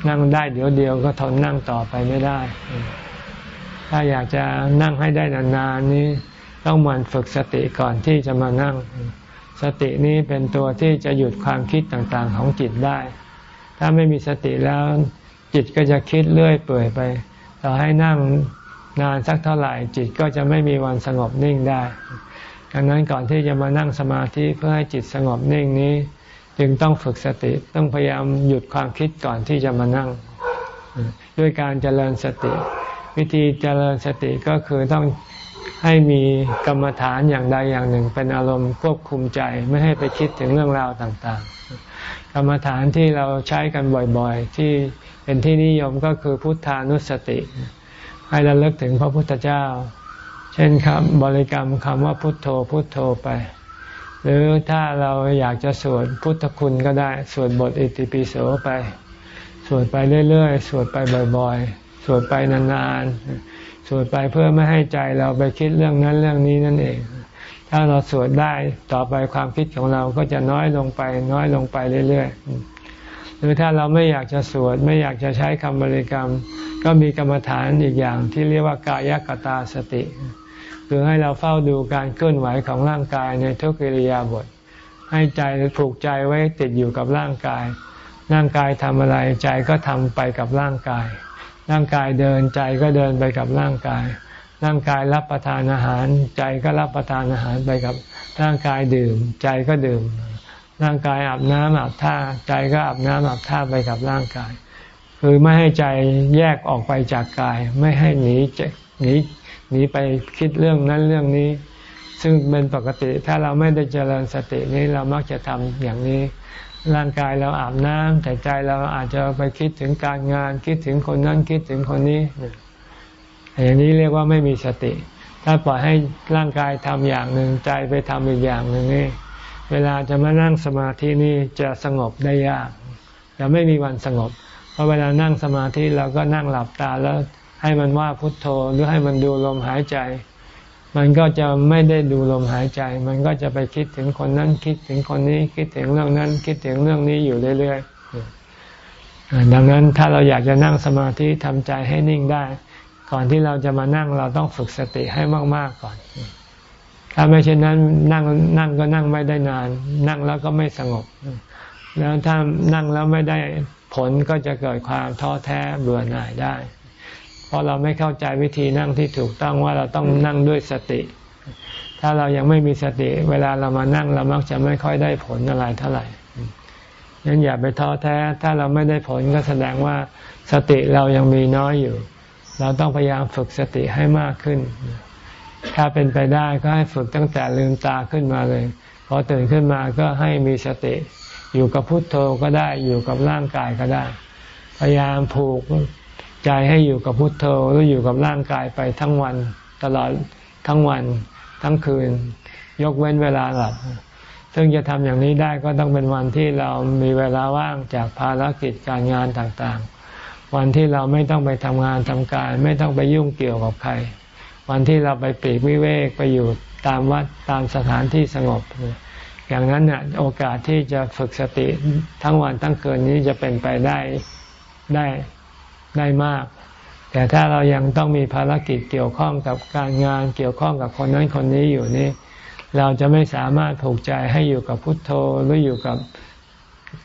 นั่งได้เดี๋ยวเดียวก็ทนนั่งต่อไปไม่ได้ ถ้าอยากจะนั่งให้ได้นานๆนี้ ต้องมันฝึกสติก่อนที่จะมานั่ง สตินี้เป็นตัวที่จะหยุดความคิดต่างๆของจิตได้ ถ้าไม่มีสติแล้วจิตก็จะคิดเรื่อยเปื่อยไปต่อให้นั่งนานสักเท่าไหร่จิตก็จะไม่มีวันสงบนิ่งได้ ดังนั้นก่อนที่จะมานั่งสมาธิเพื่อให้จิตสงบนิ่งนี้ จึงต้องฝึกสติต้องพยายามหยุดความคิดก่อนที่จะมานั่ง ด้วยการเจริญสติ วิธีเจริญสติก็คือต้องให้มีกรรมฐานอย่างใดอย่างหนึ่ง เป็นอารมณ์ควบคุมใจไม่ให้ไปคิดถึงเรื่องราวต่างๆ กรรมฐานที่เราใช้กันบ่อยๆ ที่เป็นที่นิยมก็คือพุทธานุสติ ให้เราเลิกถึงพระพุทธเจ้า เช่นคำบริกรรมคำว่าพุทโธพุทโธไป หรือถ้าเราอยากจะสวดพุทธคุณก็ได้ สวดบทอิติปิโสไป สวดไปเรื่อยๆ สวดไปบ่อยๆ สวดไปนานๆ สวดไปเพื่อไม่ให้ใจเราไปคิดเรื่องนั้นเรื่องนี้นั่นเอง ถ้าเราสวดได้ต่อไปความคิดของเราก็จะน้อยลงไป น้อยลงไปเรื่อยๆ หรือถ้าเราไม่อยากจะสวดไม่อยากจะใช้คำบริกรรม ก็มีกรรมฐานอีกอย่างที่เรียกว่ากายกตาสติ คือให้เราเฝ้าดูการเคลื่อนไหวของร่างกายในทุกกิริยาบท ให้ใจผูกใจไว้ติดอยู่กับร่างกาย ร่างกายทำอะไรใจก็ทำไปกับร่างกาย ร่างกายเดินใจก็เดินไปกับร่างกาย ร่างกายรับประทานอาหาร ใจก็รับประทานอาหารไปกับร่างกายดื่ม ใจก็ดื่ม ร่างกายอาบน้ำอาบท่า ใจก็อาบน้ำอาบท่าไปกับร่างกาย คือไม่ให้ใจแยกออกไปจากกาย ไม่ให้หนีหนีหนีไปคิดเรื่องนั้นเรื่องนี้ ซึ่งเป็นปกติถ้าเราไม่ได้เจริญสตินี้เรามักจะทำอย่างนี้ ร่างกายเราอาบน้ำแต่ใจเราอาจจะไปคิดถึงการงานคิดถึงคนนั้นคิดถึงคนนี้ อย่างนี้เรียกว่าไม่มีสติ ถ้าปล่อยให้ร่างกายทำอย่างหนึ่งใจไปทำอีกอย่างหนึ่งนี่เวลาจะมานั่งสมาธินี่จะสงบได้ยากจะไม่มีวันสงบ เพราะเวลานั่งสมาธิเราก็นั่งหลับตาแล้วให้มันว่าพุทโธหรือให้มันดูลมหายใจ มันก็จะไม่ได้ดูลมหายใจ มันก็จะไปคิดถึงคนนั้น คิดถึงคนนี้ คิดถึงเรื่องนั้น คิดถึงเรื่องนี้อยู่เรื่อยๆ ดังนั้นถ้าเราอยากจะนั่งสมาธิทำใจให้นิ่งได้ ก่อนที่เราจะมานั่งเราต้องฝึกสติให้มากๆก่อน ถ้าไม่เช่นนั้นนั่งนั่งก็นั่งไม่ได้นาน นั่งแล้วก็ไม่สงบ แล้วถ้านั่งแล้วไม่ได้ผลก็จะเกิดความท้อแท้เบื่อหน่ายได้ เพราะเราไม่เข้าใจวิธีนั่งที่ถูกต้องว่าเราต้องนั่งด้วยสติ ถ้าเรายังไม่มีสติ เวลาเรามานั่งเรามักจะไม่ค่อยได้ผลอะไรเท่าไหร่งั้นอย่าไปท้อแท้ ถ้าเราไม่ได้ผลก็แสดงว่าสติเรายังมีน้อยอยู่ เราต้องพยายามฝึกสติให้มากขึ้น ถ้าเป็นไปได้ก็ให้ฝึกตั้งแต่ลืมตาขึ้นมาเลย พอตื่นขึ้นมาก็ให้มีสติ อยู่กับพุทโธก็ได้ อยู่กับร่างกายก็ได้ พยายามผูก ใจให้อยู่กับพุทโธหรืออยู่กับร่างกายไปทั้งวันตลอดทั้งวันทั้งคืน ยกเว้นเวลาหลับ ซึ่งจะทำอย่างนี้ได้ก็ต้องเป็นวันที่เรามีเวลาว่างจากภารกิจการงานต่างๆ วันที่เราไม่ต้องไปทำงานทำการ ไม่ต้องไปยุ่งเกี่ยวกับใคร วันที่เราไปปีกวิเวกไปอยู่ตามวัดตามสถานที่สงบ อย่างนั้นเนี่ยโอกาสที่จะฝึกสติทั้งวันทั้งคืนนี้จะเป็นไปได้ได้ ได้มาก แต่ถ้าเรายังต้องมีภารกิจเกี่ยวข้องกับการงานเกี่ยวข้องกับคนนั้นคนนี้อยู่นี่ เราจะไม่สามารถผูกใจให้อยู่กับพุทโธหรืออยู่กับ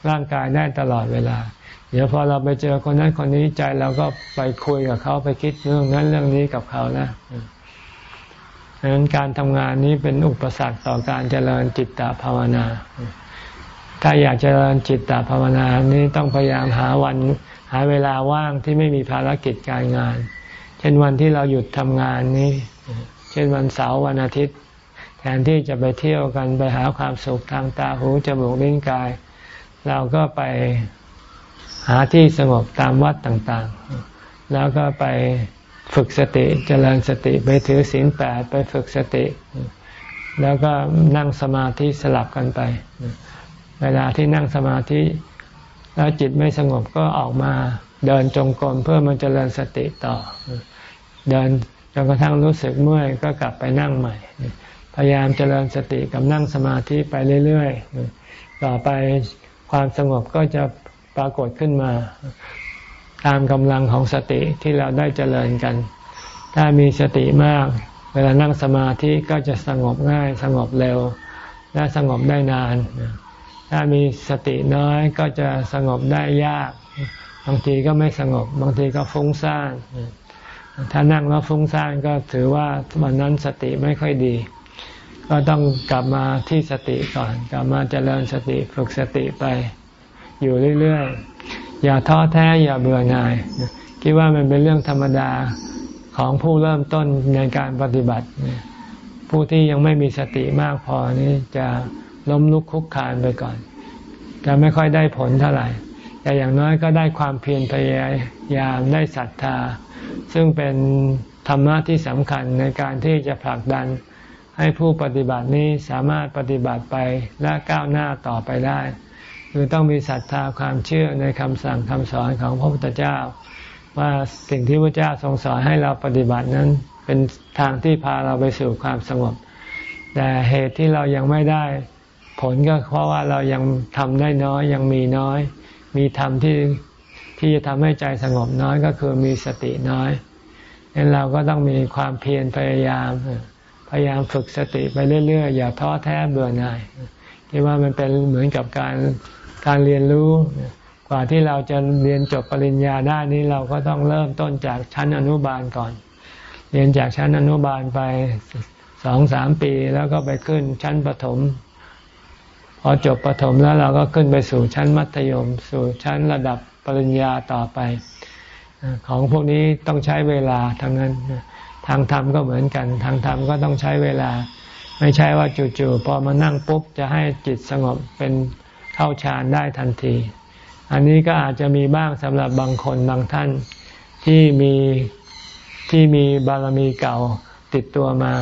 ร่างกายได้ตลอดเวลา เดี๋ยวพอเราไปเจอคนนั้นคนนี้ใจเราก็ไปคุยกับเขาไปคิดเรื่องนั้นเรื่องนี้กับเขาแล้วดังนั้นการทำงานนี้เป็นอุปสรรคต่อการเจริญจิตตภาวนา ถ้าอยากเจริญจิตตภาวนานี้ต้องพยายามหาวันาเวลาว่างที่ไม่มีภารกิจการงาน เช่นวันที่เราหยุดทำงานนี้ เช่นวันเสาร์วันอาทิตย์ แทนที่จะไปเที่ยวกันไปหาความสุขทางตาหูจมูกลิ้นกาย เราก็ไปหาที่สงบตามวัดต่างๆ แล้วก็ไปฝึกสติเจริญสติไปถือศีลแปดไปฝึกสติ แล้วก็นั่งสมาธิสลับกันไป เวลาที่นั่งสมาธิ แล้วจิตไม่สงบก็ออกมาเดินจงกรมเพื่อมันจเจริญสติต่อ เดินจนกระทั่งรู้สึกเมื่อยก็กลับไปนั่งใหม่ พยายามเจริญสติกับนั่งสมาธิไปเรื่อยๆต่อไปความสงบก็จะปรากฏขึ้นมา ตามกำลังของสติที่เราได้เจริญกัน ถ้ามีสติมาก เวลานั่งสมาธิก็จะสงบง่ายสงบเร็ว และสงบได้นาน ถ้ามีสติน้อยก็จะสงบได้ยาก บางทีก็ไม่สงบ บางทีก็ฟุ้งซ่านถ้านั่งแล้วฟุ้งซ่านก็ถือว่าวันนั้นสติไม่ค่อยดี ก็ต้องกลับมาที่สติก่อน กลับมาเจริญสติฝึกสติไป อยู่เรื่อยๆ อย่าท้อแท้อย่าเบื่อหน่าย คิดว่ามันเป็นเรื่องธรรมดาของผู้เริ่มต้นในการปฏิบัติ ผู้ที่ยังไม่มีสติมากพอนี้จะ ล้มลุกคุกคานไปก่อน จะไม่ค่อยได้ผลเท่าไหร่ แต่อย่างน้อยก็ได้ความเพียรพยายามได้ศรัทธา ซึ่งเป็นธรรมะที่สำคัญในการที่จะผลักดันให้ผู้ปฏิบัตินี้สามารถปฏิบัติไปและก้าวหน้าต่อไปได้ คือต้องมีศรัทธาความเชื่อในคำสั่งคำสอนของพระพุทธเจ้า ว่าสิ่งที่พระเจ้าทรงสอนให้เราปฏิบัตินั้น เป็นทางที่พาเราไปสู่ความสงบ แต่เหตุที่เรายังไม่ได้ ผลก็เพราะว่าเรายังทำได้น้อยยังมีน้อย มีธรรมที่ที่จะทำให้ใจสงบน้อยก็คือมีสติน้อยดังนั้นเราก็ต้องมีความเพียรพยายาม พยายามฝึกสติไปเรื่อยๆ อย่าท้อแท้เบื่อหน่ายคิดว่ามันเป็นเหมือนกับการการเรียนรู้ กว่าที่เราจะเรียนจบปริญญาได้นี้เราก็ต้องเริ่มต้นจากชั้นอนุบาลก่อน เรียนจากชั้นอนุบาลไปสองสามปีแล้วก็ไปขึ้นชั้นประถม อจบประถมแล้วเราก็ขึ้นไปสู่ชั้นมัธยม สู่ชั้นระดับปริญญาต่อไป ของพวกนี้ต้องใช้เวลาทั้งนั้น ทางธรรมก็เหมือนกัน ทางธรรมก็ต้องใช้เวลา ไม่ใช่ว่าจู่ๆพอมานั่งปุ๊บจะให้จิตสงบเป็นเข้าฌานได้ทันที อันนี้ก็อาจจะมีบ้างสำหรับบางคนบางท่านที่มีที่มีบารมีเก่าติดตัวมา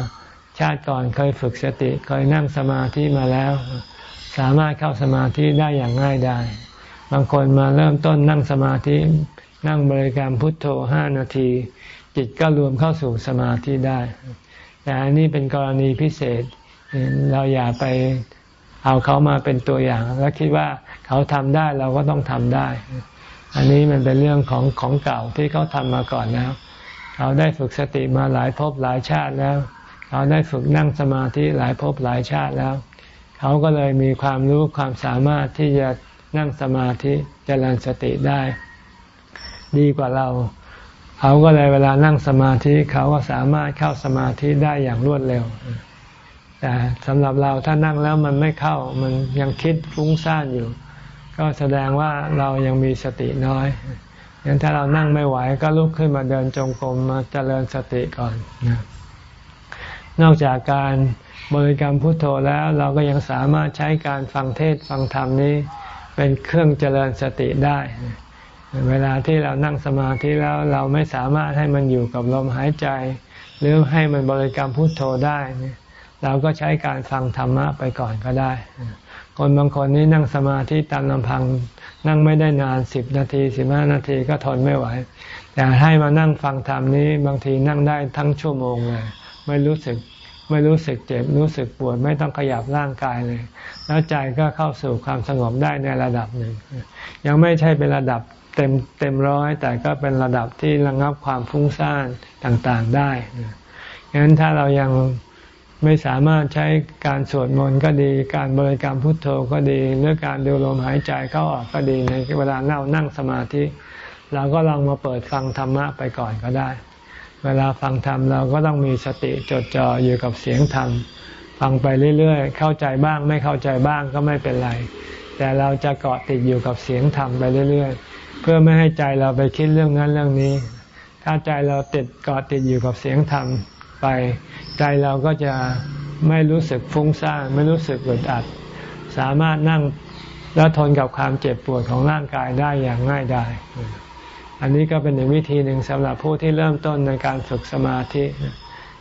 ชาติก่อนเคยฝึกสติเคยนั่งสมาธิมาแล้ว สามารถเข้าสมาธิได้อย่างง่ายได้ บางคนมาเริ่มต้นนั่งสมาธิ นั่งบริกรรมพุทโธห้านาที จิตก็รวมเข้าสู่สมาธิได้ แต่อันนี้เป็นกรณีพิเศษ เราอย่าไปเอาเขามาเป็นตัวอย่าง แล้วคิดว่าเขาทำได้เราก็ต้องทำได้ อันนี้มันเป็นเรื่องของของเก่าที่เขาทำมาก่อนแล้วเขาได้ฝึกสติมาหลายภพหลายชาติแล้ว เขาได้ฝึกนั่งสมาธิหลายภพหลายชาติแล้ว เขาก็เลยมีความรู้ความสามารถที่จะนั่งสมาธิจเจริญสติได้ ดีกว่าเรา เขาก็เลยเวลานั่งสมาธิเขาก็สามารถเข้าสมาธิได้อย่างรวดเร็ว แต่สำหรับเราถ้านั่งแล้วมันไม่เข้ามันยังคิดฟุ้งซ่านอยู่ ก็แสดงว่าเรายังมีสติน้อยงั้นถ้าเรานั่งไม่ไหวก็ลุกขึ้นมาเดินจงกรมมาเจริญสติก่อนนะนอกจากการ บริกรรมพุทโธแล้วเราก็ยังสามารถใช้การฟังเทศฟังธรรมนี้ เป็นเครื่องเจริญสติได้ เวลาที่เรานั่งสมาธิแล้วเราไม่สามารถให้มันอยู่กับลมหายใจ หรือให้มันบริกรรมพุทโธได้เราก็ใช้การฟังธรรมะไปก่อนก็ได้ คนบางคนนี่นั่งสมาธิตามลำพัง นั่งไม่ได้นานสิบนาทีสิบห้านาทีก็ทนไม่ไหว แต่ให้มานั่งฟังธรรมนี้บางทีนั่งได้ทั้งชั่วโมงเลยไม่รู้สึก ไม่รู้สึกเจ็บรู้สึกปวดไม่ต้องขยับร่างกายเลย แล้วใจก็เข้าสู่ความสงบได้ในระดับหนึ่ง ยังไม่ใช่เป็นระดับเต็มเต็มร้อย แต่ก็เป็นระดับที่ระงับความฟุ้งซ่านต่างๆได้งั้นถ้าเรายังไม่สามารถใช้การสวดมนต์ก็ดี การบริกรรมพุทโธก็ดี หรือการดูลมหายใจเข้าออกก็ดีในเวลานั่งนั่งสมาธิ เราก็ลองมาเปิดฟังธรรมะไปก่อนก็ได้ เวลาฟังธรรมเราก็ต้องมีสติจดจ่ออยู่กับเสียงธรรม ฟังไปเรื่อยๆ เข้าใจบ้างไม่เข้าใจบ้างก็ไม่เป็นไร แต่เราจะเกาะติดอยู่กับเสียงธรรมไปเรื่อยๆ เพื่อไม่ให้ใจเราไปคิดเรื่องนั้นเรื่องนี้ ถ้าใจเราติดเกาะติดอยู่กับเสียงธรรมไป ใจเราก็จะไม่รู้สึกฟุ้งซ่านไม่รู้สึกอึดอัด สามารถนั่งแล้วทนกับความเจ็บปวดของร่างกายได้อย่างง่ายดาย อันนี้ก็เป็นหนึ่งวิธีหนึ่งสำหรับผู้ที่เริ่มต้นในการฝึกสมาธิ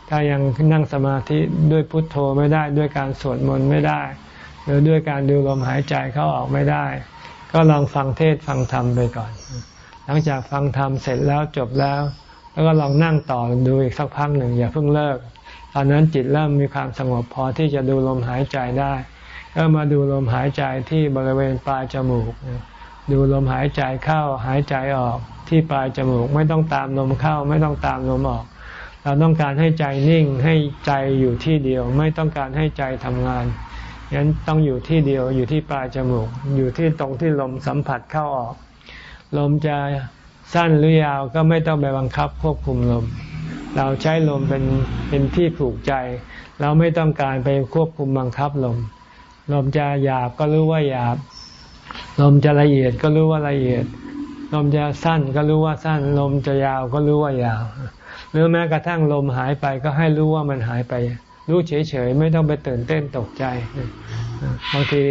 ถ้ายังนั่งสมาธิด้วยพุทโธไม่ได้ด้วยการสวดมนต์ไม่ได้ หรือด้วยการดูลมหายใจเข้าออกไม่ได้ ก็ลองฟังเทศฟังธรรมไปก่อน หลังจากฟังธรรมเสร็จแล้วจบแล้ว แล้วก็ลองนั่งต่อดูอีกสักพักหนึ่งอย่าเพิ่งเลิก ตอนนั้นจิตเริ่มมีความสงบพอที่จะดูลมหายใจได้ ก็มาดูลมหายใจที่บริเวณปลายจมูก ดูลมหายใจเข้าหายใจออกที่ปลายจมูกไม่ต้องตามลมเข้า ไม่ต้องตามลมออก เราต้องการให้ใจนิ่งให้ใจอยู่ที่เดียว ไม่ต้องการให้ใจทำงานยันต้องอยู่ที่เดียวอยู่ที่ปลายจมูก อยู่ที่ตรงที่ลมสัมผัสเข้าออก ลมจะสั้นหรือยาวก็ไม่ต้องไปบังคับควบคุมลม เราใช้ลมเป็นเป็นที่ผูกใจ เราไม่ต้องการไปควบคุมบังคับลม ลมจะหยาบก็รู้ว่าหยาบ ลมจะละเอียดก็รู้ว่าละเอียด ลมจะสั้นก็รู้ว่าสั้น ลมจะยาวก็รู้ว่ายาว หรือแม้กระทั่งลมหายไปก็ให้รู้ว่ามันหายไป รู้เฉยๆไม่ต้องไปตื่นเต้นตกใจบางที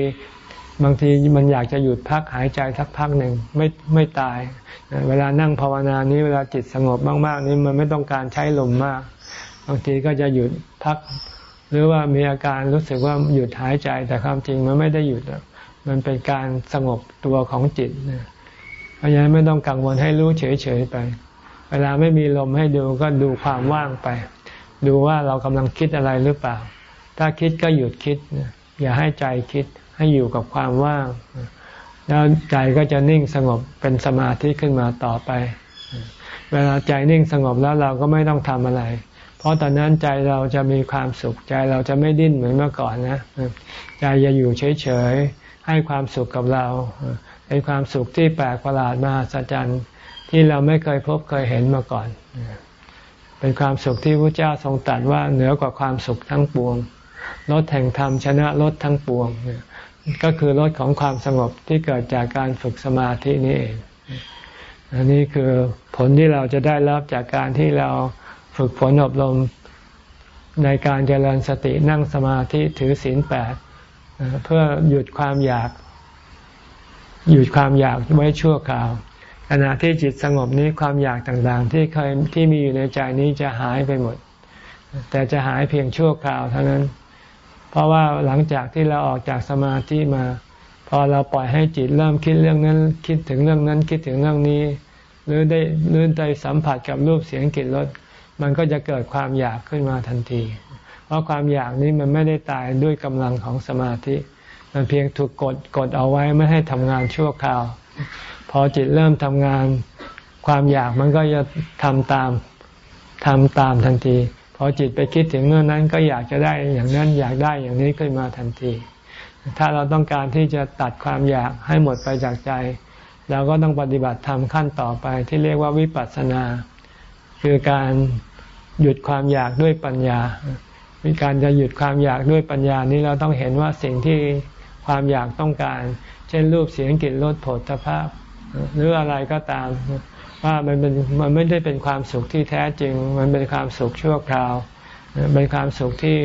บางทีมันอยากจะหยุดพักหายใจสักพักหนึ่งไม่ไม่ตาย เวลานั่งภาวนานี้เวลาจิตสงบมากๆนี้มันไม่ต้องการใช้ลมมาก บางทีก็จะหยุดพัก หรือว่ามีอาการรู้สึกว่าหยุดหายใจแต่ความจริงมันไม่ได้หยุด มันเป็นการสงบตัวของจิตเพราะฉะนั้นไม่ต้องกังวลให้รู้เฉยๆไป เวลาไม่มีลมให้ดูก็ดูความว่างไป ดูว่าเรากำลังคิดอะไรหรือเปล่า ถ้าคิดก็หยุดคิด อย่าให้ใจคิดให้อยู่กับความว่าง แล้วใจก็จะนิ่งสงบเป็นสมาธิขึ้นมาต่อไป เวลาใจนิ่งสงบแล้วเราก็ไม่ต้องทำอะไรเพราะตอนนั้นใจเราจะมีความสุขใจเราจะไม่ดิ้นเหมือนเมื่อก่อนนะ ใจจะอยู่เฉยๆ ให้ความสุขกับเรา เป็นความสุขที่แปลกประหลาดมหัศจรรย์ที่เราไม่เคยพบเคยเห็นมาก่อน เป็นความสุขที่พระเจ้าทรงตรัสว่าเหนือกว่าความสุขทั้งปวงลดแห่งธรรมชนะลดทั้งปวง ก็คือลดของความสงบที่เกิดจากการฝึกสมาธินี่เอง อันนี้คือผลที่เราจะได้รับจากการที่เราฝึกฝนอบรมในการเจริญสตินั่งสมาธิถือศีลแปด เพื่อหยุดความอยาก หยุดความอยากไว้ชั่วคราวขณะที่จิตสงบนี้ความอยากต่างๆ ที่เคยที่มีอยู่ในใจนี้จะหายไปหมด แต่จะหายเพียงชั่วคราวเท่านั้น เพราะว่าหลังจากที่เราออกจากสมาธิมา พอเราปล่อยให้จิตเริ่มคิดเรื่องนั้น คิดถึงเรื่องนั้นคิดถึงเรื่องนี้ หรือได้หรือได้สัมผัสกับรูปเสียงกลิ่นรสมันก็จะเกิดความอยากขึ้นมาทันที ราะความอยากนี้มันไม่ได้ตายด้วยกำลังของสมาธิ มันเพียงถูกกดกดเอาไว้ไม่ให้ทำงานชั่วคราว พอจิตเริ่มทำงาน ความอยากมันก็จะทำตามทำตามทันที พอจิตไปคิดถึงเรื่องนั้นก็อยากจะได้อย่างนั้นอยากได้อย่างนี้ขึ้นมาทันที ถ้าเราต้องการที่จะตัดความอยากให้หมดไปจากใจเราก็ต้องปฏิบัติธรรมขั้นต่อไปที่เรียกว่าวิปัสสนา คือการหยุดความอยากด้วยปัญญา วิการจะหยุดความอยากด้วยปัญญานี้เราต้องเห็นว่าสิ่งที่ความอยากต้องการ เช่นรูปเสียงกลิ่นรสผลตภาพ หรืออะไรก็ตาม ว่ามันเป็นมันไม่ได้เป็นความสุขที่แท้จริง มันเป็นความสุขชั่วคราว เป็นความสุขที่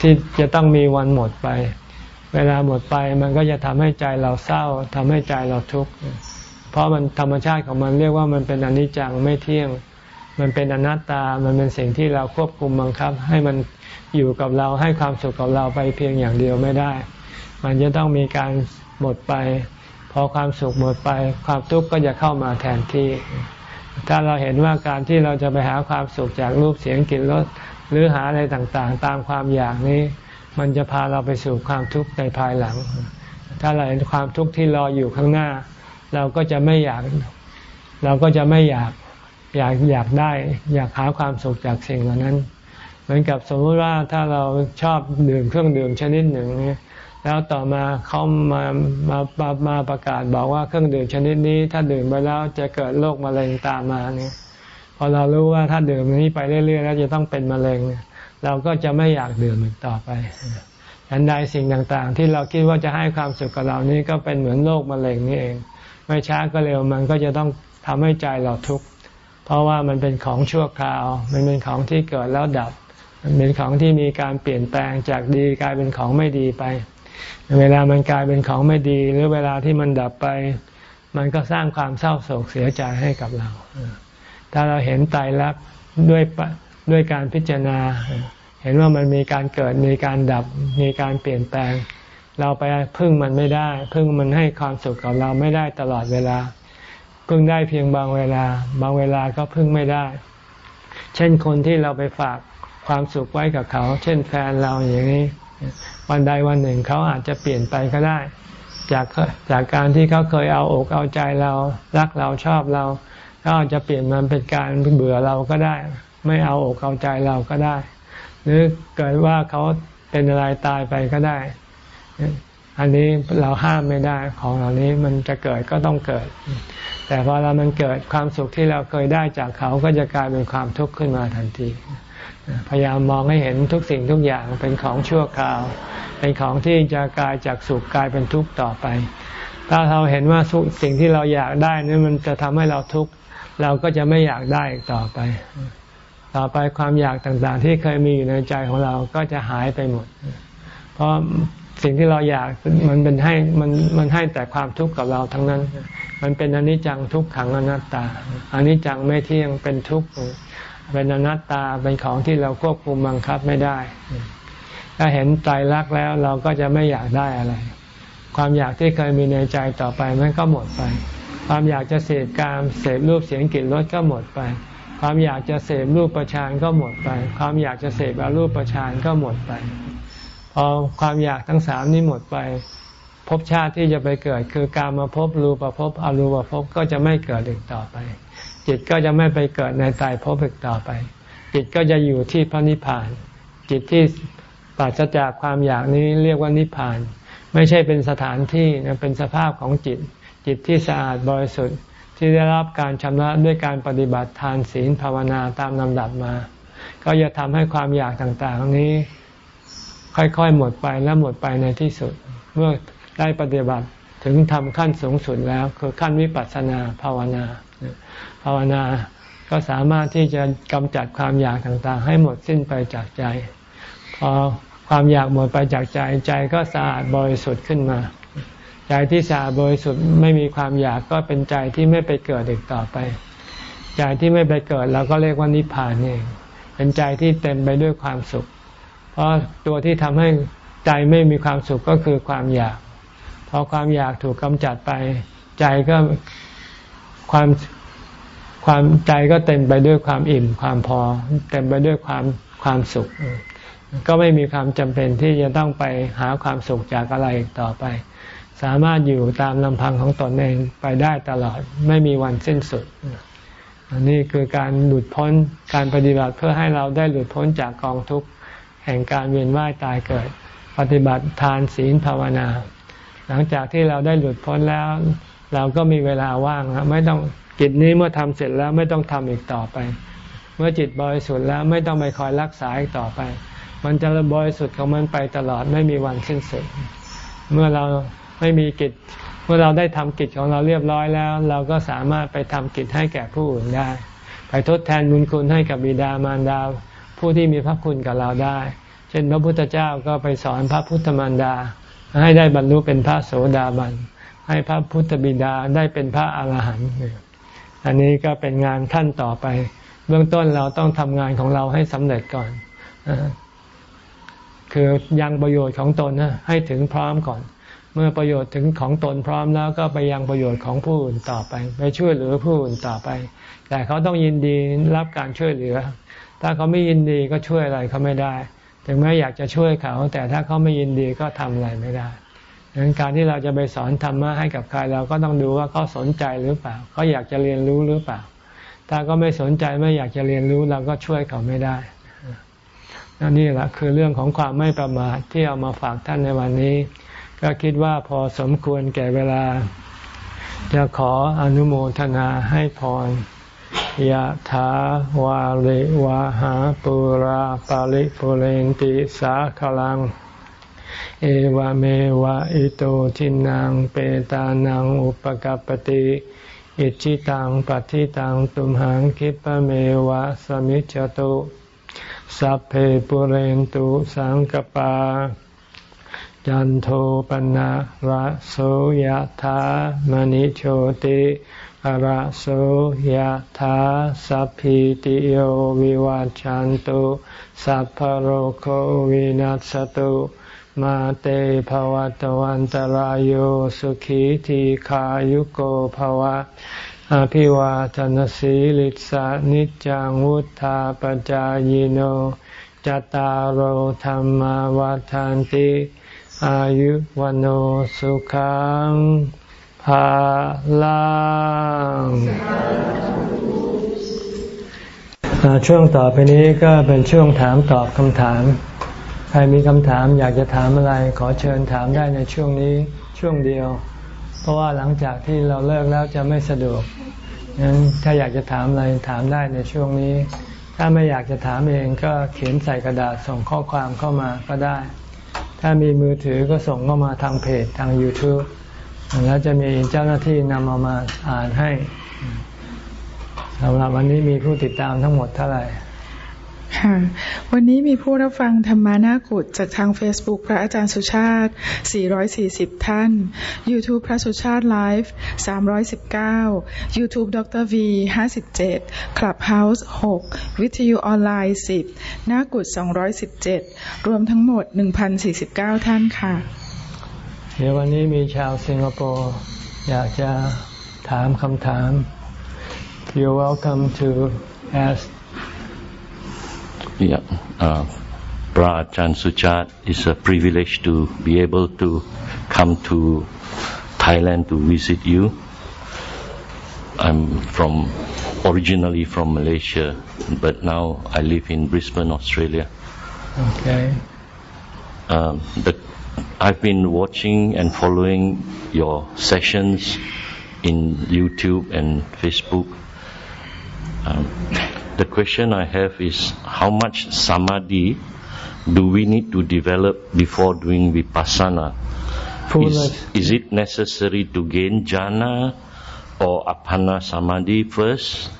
ที่จะต้องมีวันหมดไป เวลาหมดไปมันก็จะทำให้ใจเราเศร้าทำให้ใจเราทุกข์เพราะมันธรรมชาติของมันเรียกว่ามันเป็นอนิจจังไม่เที่ยง มันเป็นอนัตตา มันเป็นสิ่งที่เราควบคุมบังคับ ให้มันอยู่กับเราให้ความสุขกับเราไปเพียงอย่างเดียวไม่ได้ มันจะต้องมีการหมดไป พอความสุขหมดไป ความทุกข์ก็จะเข้ามาแทนที่ ถ้าเราเห็นว่าการที่เราจะไปหาความสุขจากรูปเสียงกลิ่นรสหรือหาอะไรต่างๆ ตามความอยากนี้ มันจะพาเราไปสู่ความทุกข์ในภายหลัง ถ้าเราเห็นความทุกข์ที่รออยู่ข้างหน้า เราก็จะไม่อยาก เราก็จะไม่อยาก อยากอยากได้ อยากหาความสุขจากสิ่งเหล่านั้น เหมือนกับสมมติว่าถ้าเราชอบดื่มเครื่องดื่มชนิดหนึ่งแล้วต่อมาเขามามามามาประกาศบอกว่าเครื่องดื่มชนิดนี้ ถ้าดื่มไปแล้วจะเกิดโรคมะเร็งตามมาเนี่ยพอเรารู้ว่าถ้าดื่มนี้ไปเรื่อยๆแล้วจะต้องเป็นมะเร็งเราก็จะไม่อยากดื่มอีกต่อไปอันใดสิ่งต่างๆ ที่เราคิดว่าจะให้ความสุขกับเรานี้ก็เป็นเหมือนโรคมะเร็งนี่เอง ไม่ช้าก็เร็วมันก็จะต้องทำให้ใจเราทุกข์ เพราะว่ามันเป็นของชั่วคราว มันเป็นของที่เกิดแล้วดับ มันเป็นของที่มีการเปลี่ยนแปลงจากดีกลายเป็นของไม่ดีไป เวลามันกลายเป็นของไม่ดี หรือเวลาที่มันดับไป มันก็สร้างความเศร้าโศกเสียใจให้กับเรา ถ้าเราเห็นตายรักด้วยด้วยการพิจารณา เห็นว่ามันมีการเกิดมีการดับมีการเปลี่ยนแปลง เราไปพึ่งมันไม่ได้ พึ่งมันให้ความสุขกับเราไม่ได้ตลอดเวลา พึ่งได้เพียงบางเวลา บางเวลาก็พึ่งไม่ได้ เช่นคนที่เราไปฝากความสุขไว้กับเขา เช่นแฟนเราอย่างนี้ วันใดวันหนึ่งเขาอาจจะเปลี่ยนไปก็ได้ จากจากการที่เขาเคยเอาอกเอาใจเรา รักเราชอบเราเขาอาจจะเปลี่ยนมันเป็นการเบื่อเราก็ได้ ไม่เอาอกเอาใจเราก็ได้ หรือเกิดว่าเขาเป็นอะไรตายไปก็ได้ อันนี้เราห้ามไม่ได้ของเหล่านี้มันจะเกิดก็ต้องเกิด แต่พอเรามันเกิดความสุขที่เราเคยได้จากเขาก็จะกลายเป็นความทุกข์ขึ้นมาทันที พยายามมองให้เห็นทุกสิ่งทุกอย่างเป็นของชั่วคราว เป็นของที่จะกลายจากสุขกลายเป็นทุกข์ต่อไป ถ้าเราเห็นว่าสิ่งที่เราอยากได้นี่มันจะทำให้เราทุกข์เราก็จะไม่อยากได้อีกต่อไป ต่อไปความอยากต่างๆ ที่เคยมีอยู่ในใจของเราก็จะหายไปหมด เพราะ สิ่งที่เราอยากมันเป็นให้มันมันให้แต่ความทุกข์กับเราทั้งนั้น มันเป็นอนิจจังทุกขังอนัตตาอนิจจังไม่เที่ยงเป็นทุกข์เป็นอนัตตาเป็นของที่เราควบคุมบังคับไม่ได้ ถ้าเห็นใจรักแล้วเราก็จะไม่อยากได้อะไร ความอยากที่เคยมีในใจต่อไปมันก็หมดไป ความอยากจะเสพการเสพรูปเสียงกลิ่นรสก็หมดไป ความอยากจะเสพรูปประชานก็หมดไป ความอยากจะเสพอารูปประชานก็หมดไป พอความอยากทั้งสามนี้หมดไปภพชาติที่จะไปเกิด คือการมาพบรูปภพอรูปภพก็จะไม่เกิดอีกต่อไป จิตก็จะไม่ไปเกิดในตายภพอีกต่อไป จิตก็จะอยู่ที่พระนิพพาน จิตที่ปราศจากความอยากนี้เรียกว่านิพพาน ไม่ใช่เป็นสถานที่เป็นสภาพของจิต จิตที่สะอาดบริสุทธิ์ที่ได้รับการชำระด้วยการปฏิบัติทานศีลภาวนาตามลำดับมา ก็จะทำให้ความอยากต่างๆนี้ ค่อยๆหมดไปและหมดไปในที่สุด เมื่อได้ปฏิบัติถึงทำขั้นสูงสุดแล้ว คือขั้นวิปัสสนาภาวนา ภาวนาก็สามารถที่จะกำจัดความอยากต่างๆ ให้หมดสิ้นไปจากใจ พอความอยากหมดไปจากใจใจก็สะอาดบริสุทธิ์ขึ้นมา ใจที่สะอาดบริสุทธิ์ไม่มีความอยากก็เป็นใจที่ไม่ไปเกิดอีกต่อไปใจที่ไม่ไปเกิดเราก็เรียกว่านิพพานเองเป็นใจที่เต็มไปด้วยความสุข เพราะตัวที่ทำให้ใจไม่มีความสุขก็คือความอยาก พอความอยากถูกกำจัดไป ใจก็ความความใจก็เต็มไปด้วยความอิ่มความพอ เต็มไปด้วยความความสุข ก็ไม่มีความจำเป็นที่จะต้องไปหาความสุขจากอะไรต่อไป สามารถอยู่ตามลำพังของตนเองไปได้ตลอดไม่มีวันสิ้นสุดอันนี้คือการหลุดพ้นการปฏิบัติเพื่อให้เราได้หลุดพ้นจากกองทุกข์ แห่งการเวียนว่ายตายเกิด ปฏิบัติทานศีลภาวนา หลังจากที่เราได้หลุดพ้นแล้ว เราก็มีเวลาว่างไม่ต้องกิจนี้เมื่อทำเสร็จแล้วไม่ต้องทำอีกต่อไป เมื่อจิตบริสุทธิ์แล้วไม่ต้องไปคอยรักษาอีกต่อไป มันจะบริสุทธิ์ของมันไปตลอดไม่มีวันสิ้นสุด เมื่อเราไม่มีกิจเมื่อเราได้ทำกิจของเราเรียบร้อยแล้ว เราก็สามารถไปทำกิจให้แก่ผู้อื่นได้ ไปทดแทนบุญคุณให้กับบิดามารดา ผู้ที่มีพระคุณกับเราได้ เช่นพระพุทธเจ้าก็ไปสอนพระพุทธมารดา ให้ได้บรรลุเป็นพระโสดาบัน ให้พระพุทธบิดาได้เป็นพระอาหารหันต์อันนี้ก็เป็นงานขั้นต่อไป เบื้องต้นเราต้องทำงานของเราให้สำเร็จก่อนคือยังประโยชน์ของตนให้ถึงพร้อมก่อน เมื่อประโยชน์ถึงของตนพร้อมแล้วก็ไปยังประโยชน์ของผู้อื่นต่อไป ไปช่วยเหลือผู้อื่นต่อไป แต่เขาต้องยินดีรับการช่วยเหลือ ถ้าเขาไม่ยินดีก็ช่วยอะไรเขาไม่ได้ ถึงแม้อยากจะช่วยเขา แต่ถ้าเขาไม่ยินดีก็ทำอะไรไม่ได้ดังนั้นการที่เราจะไปสอนธรรมะให้กับใครเราก็ต้องดูว่าเขาสนใจหรือเปล่าเขาอยากจะเรียนรู้หรือเปล่า ถ้าก็ไม่สนใจไม่อยากจะเรียนรู้เราก็ช่วยเขาไม่ได้นี่แหละคือเรื่องของความไม่ประมาทที่เอามาฝากท่านในวันนี้ ก็คิดว่าพอสมควรแก่เวลา จะขออนุโมทนาให้พร ยะถาวาลิวาหาปุราปาริปุเรนติสาขลัง เอวเมวะอิโตทินังเปตานังอุปกัปติอิจิตังปฏิตังตุมหังคิปเมวะสมิจจตุสัพเพปุเรนตุสังกปา จันโทปนะระโสยธามณิโชติ ระโสยธาสัพพิติโยวิวัจจันตุสัพพโรโควินัสตุมาเตภวัตวันตารโยสุขีทีขายุโกภวะอภิวาทนสีลิสานิจังวุธาปจายโนจตารโหธรรมวาทานติ อายุวันโอสุขัง ภาลังช่วงต่อไปนี้ก็เป็นช่วงถามตอบคำถาม ใครมีคำถามอยากจะถามอะไร ขอเชิญถามได้ในช่วงนี้ช่วงเดียว เพราะว่าหลังจากที่เราเลิกแล้วจะไม่สะดวกงั้นถ้าอยากจะถามอะไรถามได้ในช่วงนี้ ถ้าไม่อยากจะถามเองก็เขียนใส่กระดาษส่งข้อความเข้ามาก็ได้ ถ้ามีมือถือก็ส่งเข้ามาทางเพจทาง YouTube แล้วจะมีเจ้าหน้าที่นำเอามาอ่านให้สำหรับวันนี้มีผู้ติดตามทั้งหมดเท่าไหร่ค่ะวันนี้มีผู้รับฟังธรรมานากุฏจากทาง Facebook พระอาจารย์สุชาติ 440 ท่าน YouTube พระสุชาติไลฟ์319 YouTube ดร V 57 Clubhouse 6 วิทยุออนไลน์ 10 นากุฏ217 รวมทั้งหมด 1,049 ท่านค่ะ เดี๋ยววันนี้มีชาวสิงคโปร์อยากจะถามคำถาม You're welcome to ask Yeah, uh, Prachan Suchat, it's a privilege to be able to come to Thailand to visit you. I'm from originally from Malaysia, but now I live in Brisbane, Australia. Okay. Um, the, I've been watching and following your sessions in YouTube and Facebook. Um, the question I have is how much samadhi do we need to develop before doing vipassana? Is, is, it necessary to gain jhana or apana samadhi first?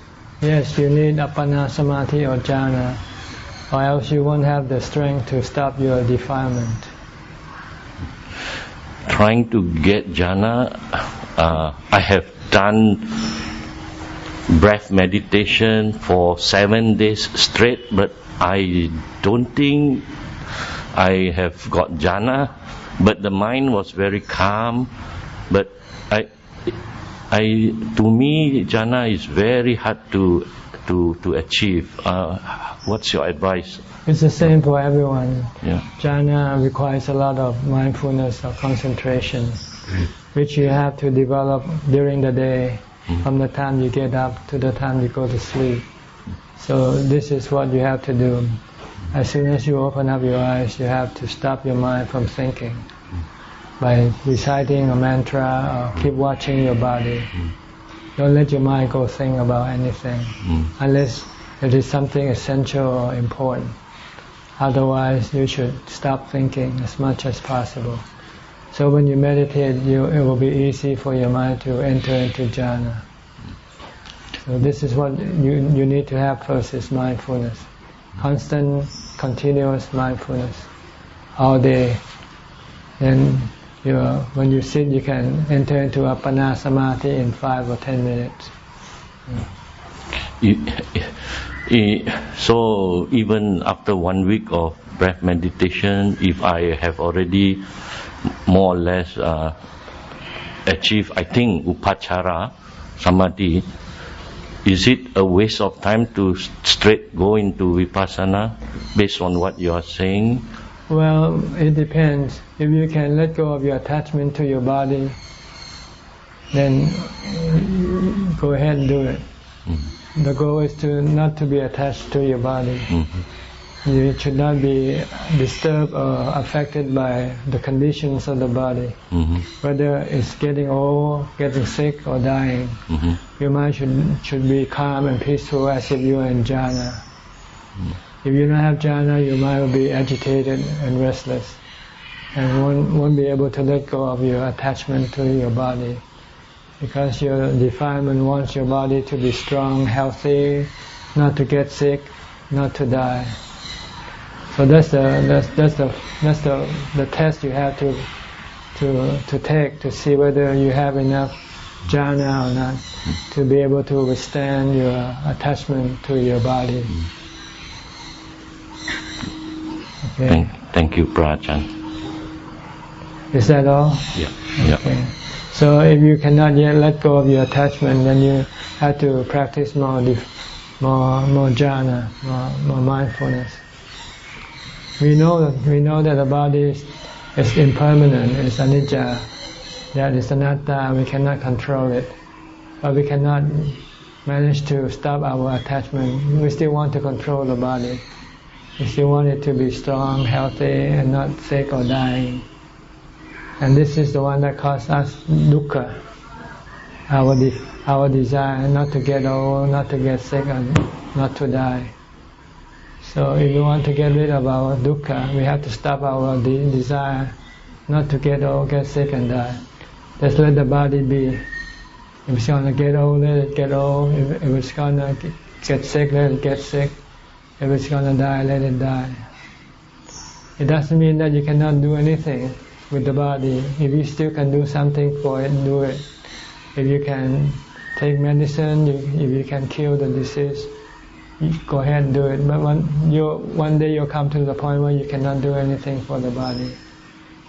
Yes, you need apana samadhi or jhana, or else you won't have the strength to stop your defilement. Trying to get jhana, uh, I have done breath meditation for seven days straight, but I don't think I have got jhana. But the mind was very calm. But I, I, to me, jhana is very hard to to to achieve. Uh, what's your advice? It's the same for everyone. Yeah. Jhana requires a lot of mindfulness or concentration, which you have to develop during the day, mm-hmm. from the time you get up to the time you go to sleep. So this is what you have to do. As soon as you open up your eyes, you have to stop your mind from thinking by reciting a mantra or keep watching your body. Mm-hmm. Don't let your mind go think about anything mm-hmm. unless it is something essential or important. Otherwise, you should stop thinking as much as possible. So when you meditate, you, it will be easy for your mind to enter into jhana. So this is what you, you need to have first is mindfulness. Constant, continuous mindfulness all day. And you when you sit, you can enter into apana samadhi in five or ten minutes. You- So even after one week of breath meditation, if I have already more or less uh, achieved, I think upachara samadhi, is it a waste of time to straight go into vipassana based on what you are saying? Well, it depends. If you can let go of your attachment to your body, then go ahead and do it. The goal is to not to be attached to your body. You should not be disturbed or affected by the conditions of the body, hmm whether it's getting old, getting sick, or dying. hmm Your mind should should be calm and peaceful as if you are in jhana. If you don't have jhana, your mind will be agitated and restless, and won't, won't be able to let go of your attachment to your body, because your defilement wants your body to be strong, healthy, not to get sick, not to die. So that's the that's that's the that's the the test you have to to to take to see whether you have enough jhana or not to be able to withstand your attachment to your body. Okay. Thank, thank you, Prachan. Is that all? Yeah. Yeah. So if you cannot yet let go of your attachment, then you have to practice more, more, more jhana, more, more mindfulness. We know we know that the body is, is impermanent, it's anicca, that is anatta. We cannot control it, but we cannot manage to stop our attachment. We still want to control the body. We still want it to be strong, healthy, and not sick or dying. And this is the one that causes us dukkha. Our de- our desire not to get old, not to get sick, and not to die. So if we want to get rid of our dukkha, we have to stop our de- desire not to get old, get sick, and die. Just let the body be. If it's gonna get old, let it get old. If, if it's gonna get sick, let it get sick. If it's gonna die, let it die. It doesn't mean that you cannot do anything with the body. If you still can do something for it, do it. If you can take medicine, you, if you can cure the disease, go ahead and do it. But one, you, one day you'll come to the point where you cannot do anything for the body.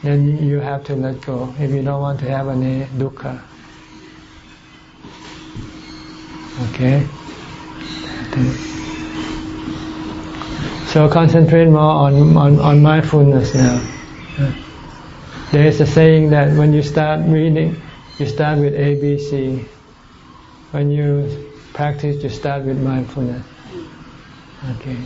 Then you have to let go if you don't want to have any dukkha. Okay? So concentrate more on, on, on mindfulness now. There is a saying that when you start reading, you start with ABC. When you practice, you start with mindfulness. Okay.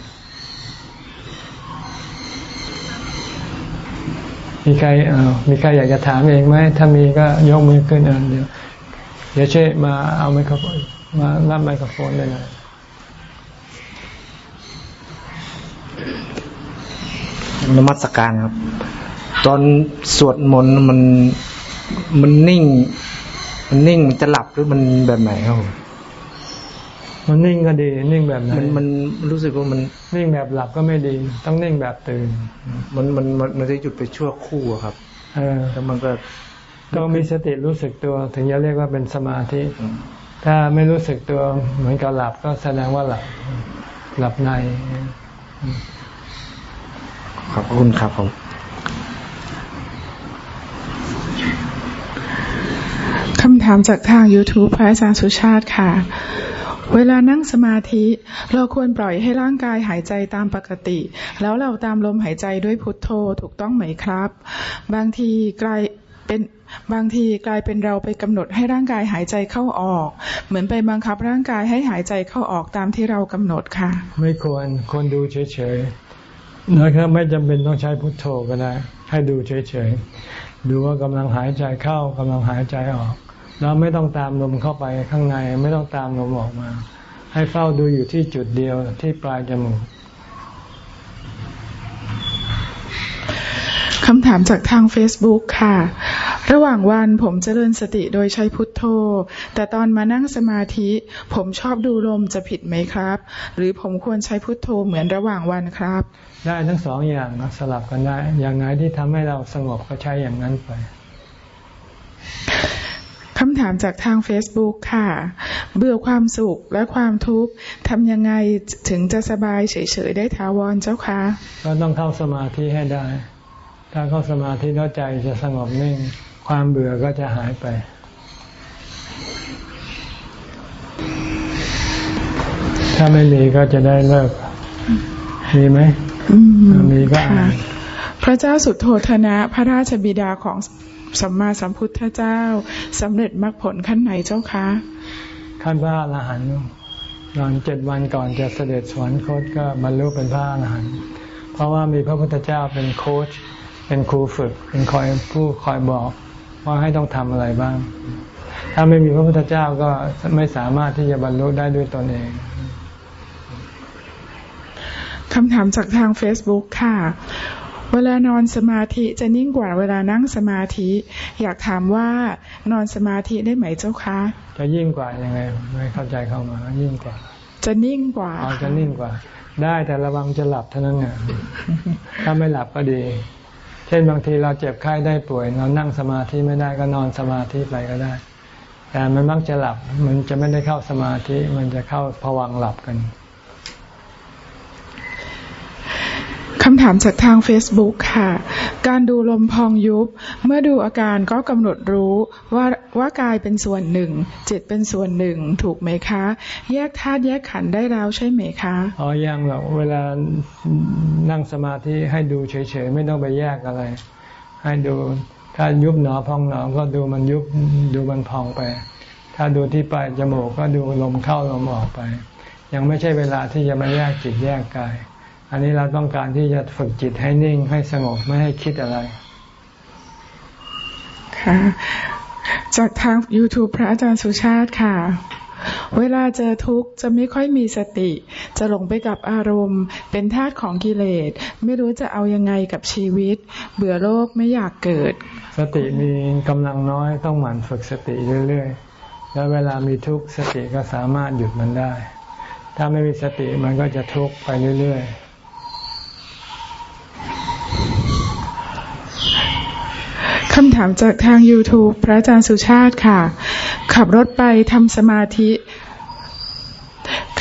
มีใครเออมีใครอยากจะถามเองไหม ถ้ามีก็ยกมือขึ้นเออเดี๋ยว เดี๋ยวช่วยมาเอาไมโครโฟนมารับไมโครโฟนเลยนมัสการครับ ตอนสวดมนต์มันมันนิ่ง มันนิ่งมันจะหลับหรือมันแบบไหนครับผมมันนิ่งก็ดี นิ่งแบบไหนมันมันรู้สึกว่ามันนิ่งแบบหลับก็ไม่ดี ต้องนิ่งแบบตื่น มันมันมันมันจะหยุดไปชั่วครู่อะครับเออแล้วมันก็ต้องมีสติรู้สึกตัว ถึงจะเรียกว่าเป็นสมาธิ ถ้าไม่รู้สึกตัวเหมือนกับหลับก็แสดงว่าหลับหลับใน ขอบคุณครับผมำถามจากทาง YouTube พระอาจารย์สุชาติค่ะ เวลานั่งสมาธิ เราควรปล่อยให้ร่างกายหายใจตามปกติ แล้วเราตามลมหายใจด้วยพุทโธถูกต้องไหมครับ บางทีกลายเป็นบางทีกลายเป็นเราไปกำหนดให้ร่างกายหายใจเข้าออก เหมือนไปบังคับร่างกายให้หายใจเข้าออกตามที่เรากำหนดค่ะ ไม่ควรควรดูเฉยๆนะครับไม่จำเป็นต้องใช้พุทโธก็ได้ให้ดูเฉยๆดูว่ากำลังหายใจเข้ากำลังหายใจออก แล้วไม่ต้องตามลมเข้าไปข้างในไม่ต้องตามลมออกมา ให้เฝ้าดูอยู่ที่จุดเดียวที่ปลายจมูกคำถามจากทาง Facebook ค่ะ ระหว่างวันผมเจริญสติโดยใช้พุทโธ แต่ตอนมานั่งสมาธิ ผมชอบดูลมจะผิดไหมครับ หรือผมควรใช้พุทโธเหมือนระหว่างวันครับ ได้ทั้งสองอย่างนะสลับกันได้ อย่างไหนที่ทำให้เราสงบก็ใช้อย่างนั้นไป คำถามจากทาง Facebook ค่ะ เบื่อความสุขและความทุกข์ทำยังไงถึงจะสบายเฉยๆได้ถาวรเจ้าคะก็ต้องเข้าสมาธิให้ได้ ถ้าเข้าสมาธิแล้วใจจะสงบนิ่ง ความเบื่อก็จะหายไปถ้าไม่มีก็จะได้เลิก มีไหมอืมมีก็อ่าค่ะนพระเจ้าสุโธธนะ พระราชบิดาของ สัมมาสัมพุทธเจ้าสำเร็จมรรคผลขั้นไหนเจ้าคะขั้นพระอรหันต์นอนเจ็ดวันก่อนจะเสด็จสวรรคตก็บรรลุเป็นพระอรหันต์เพราะว่ามีพระพุทธเจ้าเป็นโค้ชเป็นครูฝึก เป็นคอยผู้คอยบอกว่าให้ต้องทำอะไรบ้าง ถ้าไม่มีพระพุทธเจ้าก็ไม่สามารถที่จะบรรลุได้ด้วยตนเองคำถามจากทาง Facebook ค่ะ เวลานอนสมาธิจะนิ่งกว่าเวลานั่งสมาธิ อยากถามว่านอนสมาธิได้ไหมเจ้าคะ จะยิ่งกว่ายังไง ไม่เข้าใจเข้ามายิ่งกว่า จะนิ่งกว่าเอาจะนิ่งกว่า ได้แต่ระวังจะหลับเท่านั้นเนี่ยถ้าไม่หลับก็ดี เช่นบางทีเราเจ็บไข้ได้ป่วยเรานั่งสมาธิไม่ได้ก็นอนสมาธิไปก็ได้ แต่มันมักจะหลับมันจะไม่ได้เข้าสมาธิมันจะเข้าผวังค์หลับกัน คำถามจากทาง Facebook ค่ะ การดูลมพองยุบ เมื่อดูอาการก็กำหนดรู้ว่าว่ากายเป็นส่วนหนึ่ง จิตเป็นส่วนหนึ่ง ถูกไหมคะ แยกธาตุแยกขันได้แล้วใช่ไหมคะ อ๋อ ยังหรอก เวลานั่งสมาธิให้ดูเฉยๆ ไม่ต้องไปแยกอะไร ให้ดู ถ้ายุบหนอพองหนอก็ดูมันยุบ ดูมันพองไป ถ้าดูที่ปลายจมูกก็ดูลมเข้าลมออกไป ยังไม่ใช่เวลาที่จะมาแยกจิตแยกกาย อันนี้เราต้องการที่จะฝึกจิตให้นิ่งให้สงบไม่ให้คิดอะไร ค่ะ จากทาง YouTube พระอาจารย์สุชาติค่ะเวลาเจอทุกข์จะไม่ค่อยมีสติ จะหลงไปกับอารมณ์ เป็นธาตุของกิเลส ไม่รู้จะเอายังไงกับชีวิต เบื่อโลกไม่อยากเกิด สติมีกำลังน้อยต้องหมั่นฝึกสติเรื่อยๆ แล้วเวลามีทุกข์สติก็สามารถหยุดมันได้ ถ้าไม่มีสติมันก็จะทุกข์ไปเรื่อยๆ คำถามจากทาง YouTube พระอาจารย์สุชาติค่ะ ขับรถไปทำสมาธิ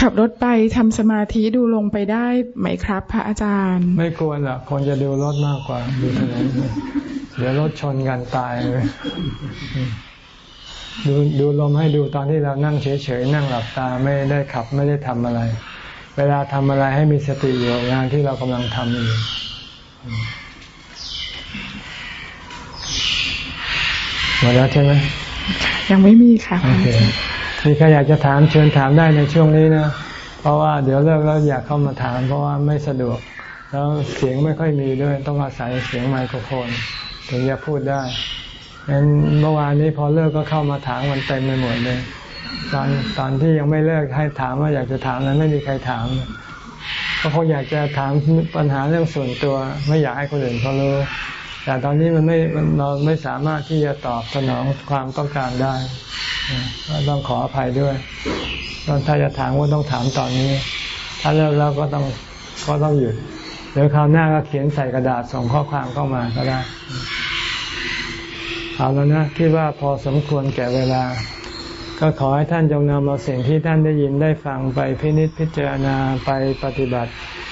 ขับรถไปทำสมาธิดูลงไปได้ไหมครับ พระอาจารย์ ไม่ควรหรอกควรจะดูรถมากกว่าดูถนนเดี๋ยวรถชนกันตายเลยดูดูลมให้ดูตอนที่เรานั่งเฉยๆนั่งหลับตาไม่ได้ขับไม่ได้ทำอะไร เวลาทำอะไรให้มีสติอยู่งานที่เรากำลังทำอยู่ หมดแล้วใช่ไหมยังไม่มีค่ะโอเคมีใครอยากจะถามเชิญถามได้ในช่วงนี้นะเพราะว่าเดี๋ยวเลิกแล้วอยากเข้ามาถาม เพราะว่าไม่สะดวก แล้วเสียงไม่ค่อยมีด้วยต้องอาศัยเสียงไมโครโฟน ถึงจะพูดได้งั้นเมื่อวานนี้พอเลิกก็เข้ามาถามกันเต็มไปหมดเลย ตอนตอนที่ยังไม่เลิกให้ถามว่าอยากจะถามนั้นไม่มีใครถามก็คงอยากจะถามปัญหาเรื่องส่วนตัว ไม่อยากให้คนอื่นเขารู้ แต่ตอนนี้มันไม่เราไม่สามารถที่จะตอบสนองความต้องการได้ก็ต้องขออภัยด้วยตอนถ้าจะถามก็ต้องถามตอนนี้ ถ้าเลิกแล้วก็ต้องก็ต้องหยุดเดี๋ยวคราวหน้าก็เขียนใส่กระดาษส่งข้อความเข้ามาก็ได้เอาแล้วนะคิดว่าพอสมควรแก่เวลา ก็ขอให้ท่านจงนำเอาสิ่งที่ท่านได้ยินได้ฟังไปพินิจพิจารณาไปปฏิบัติ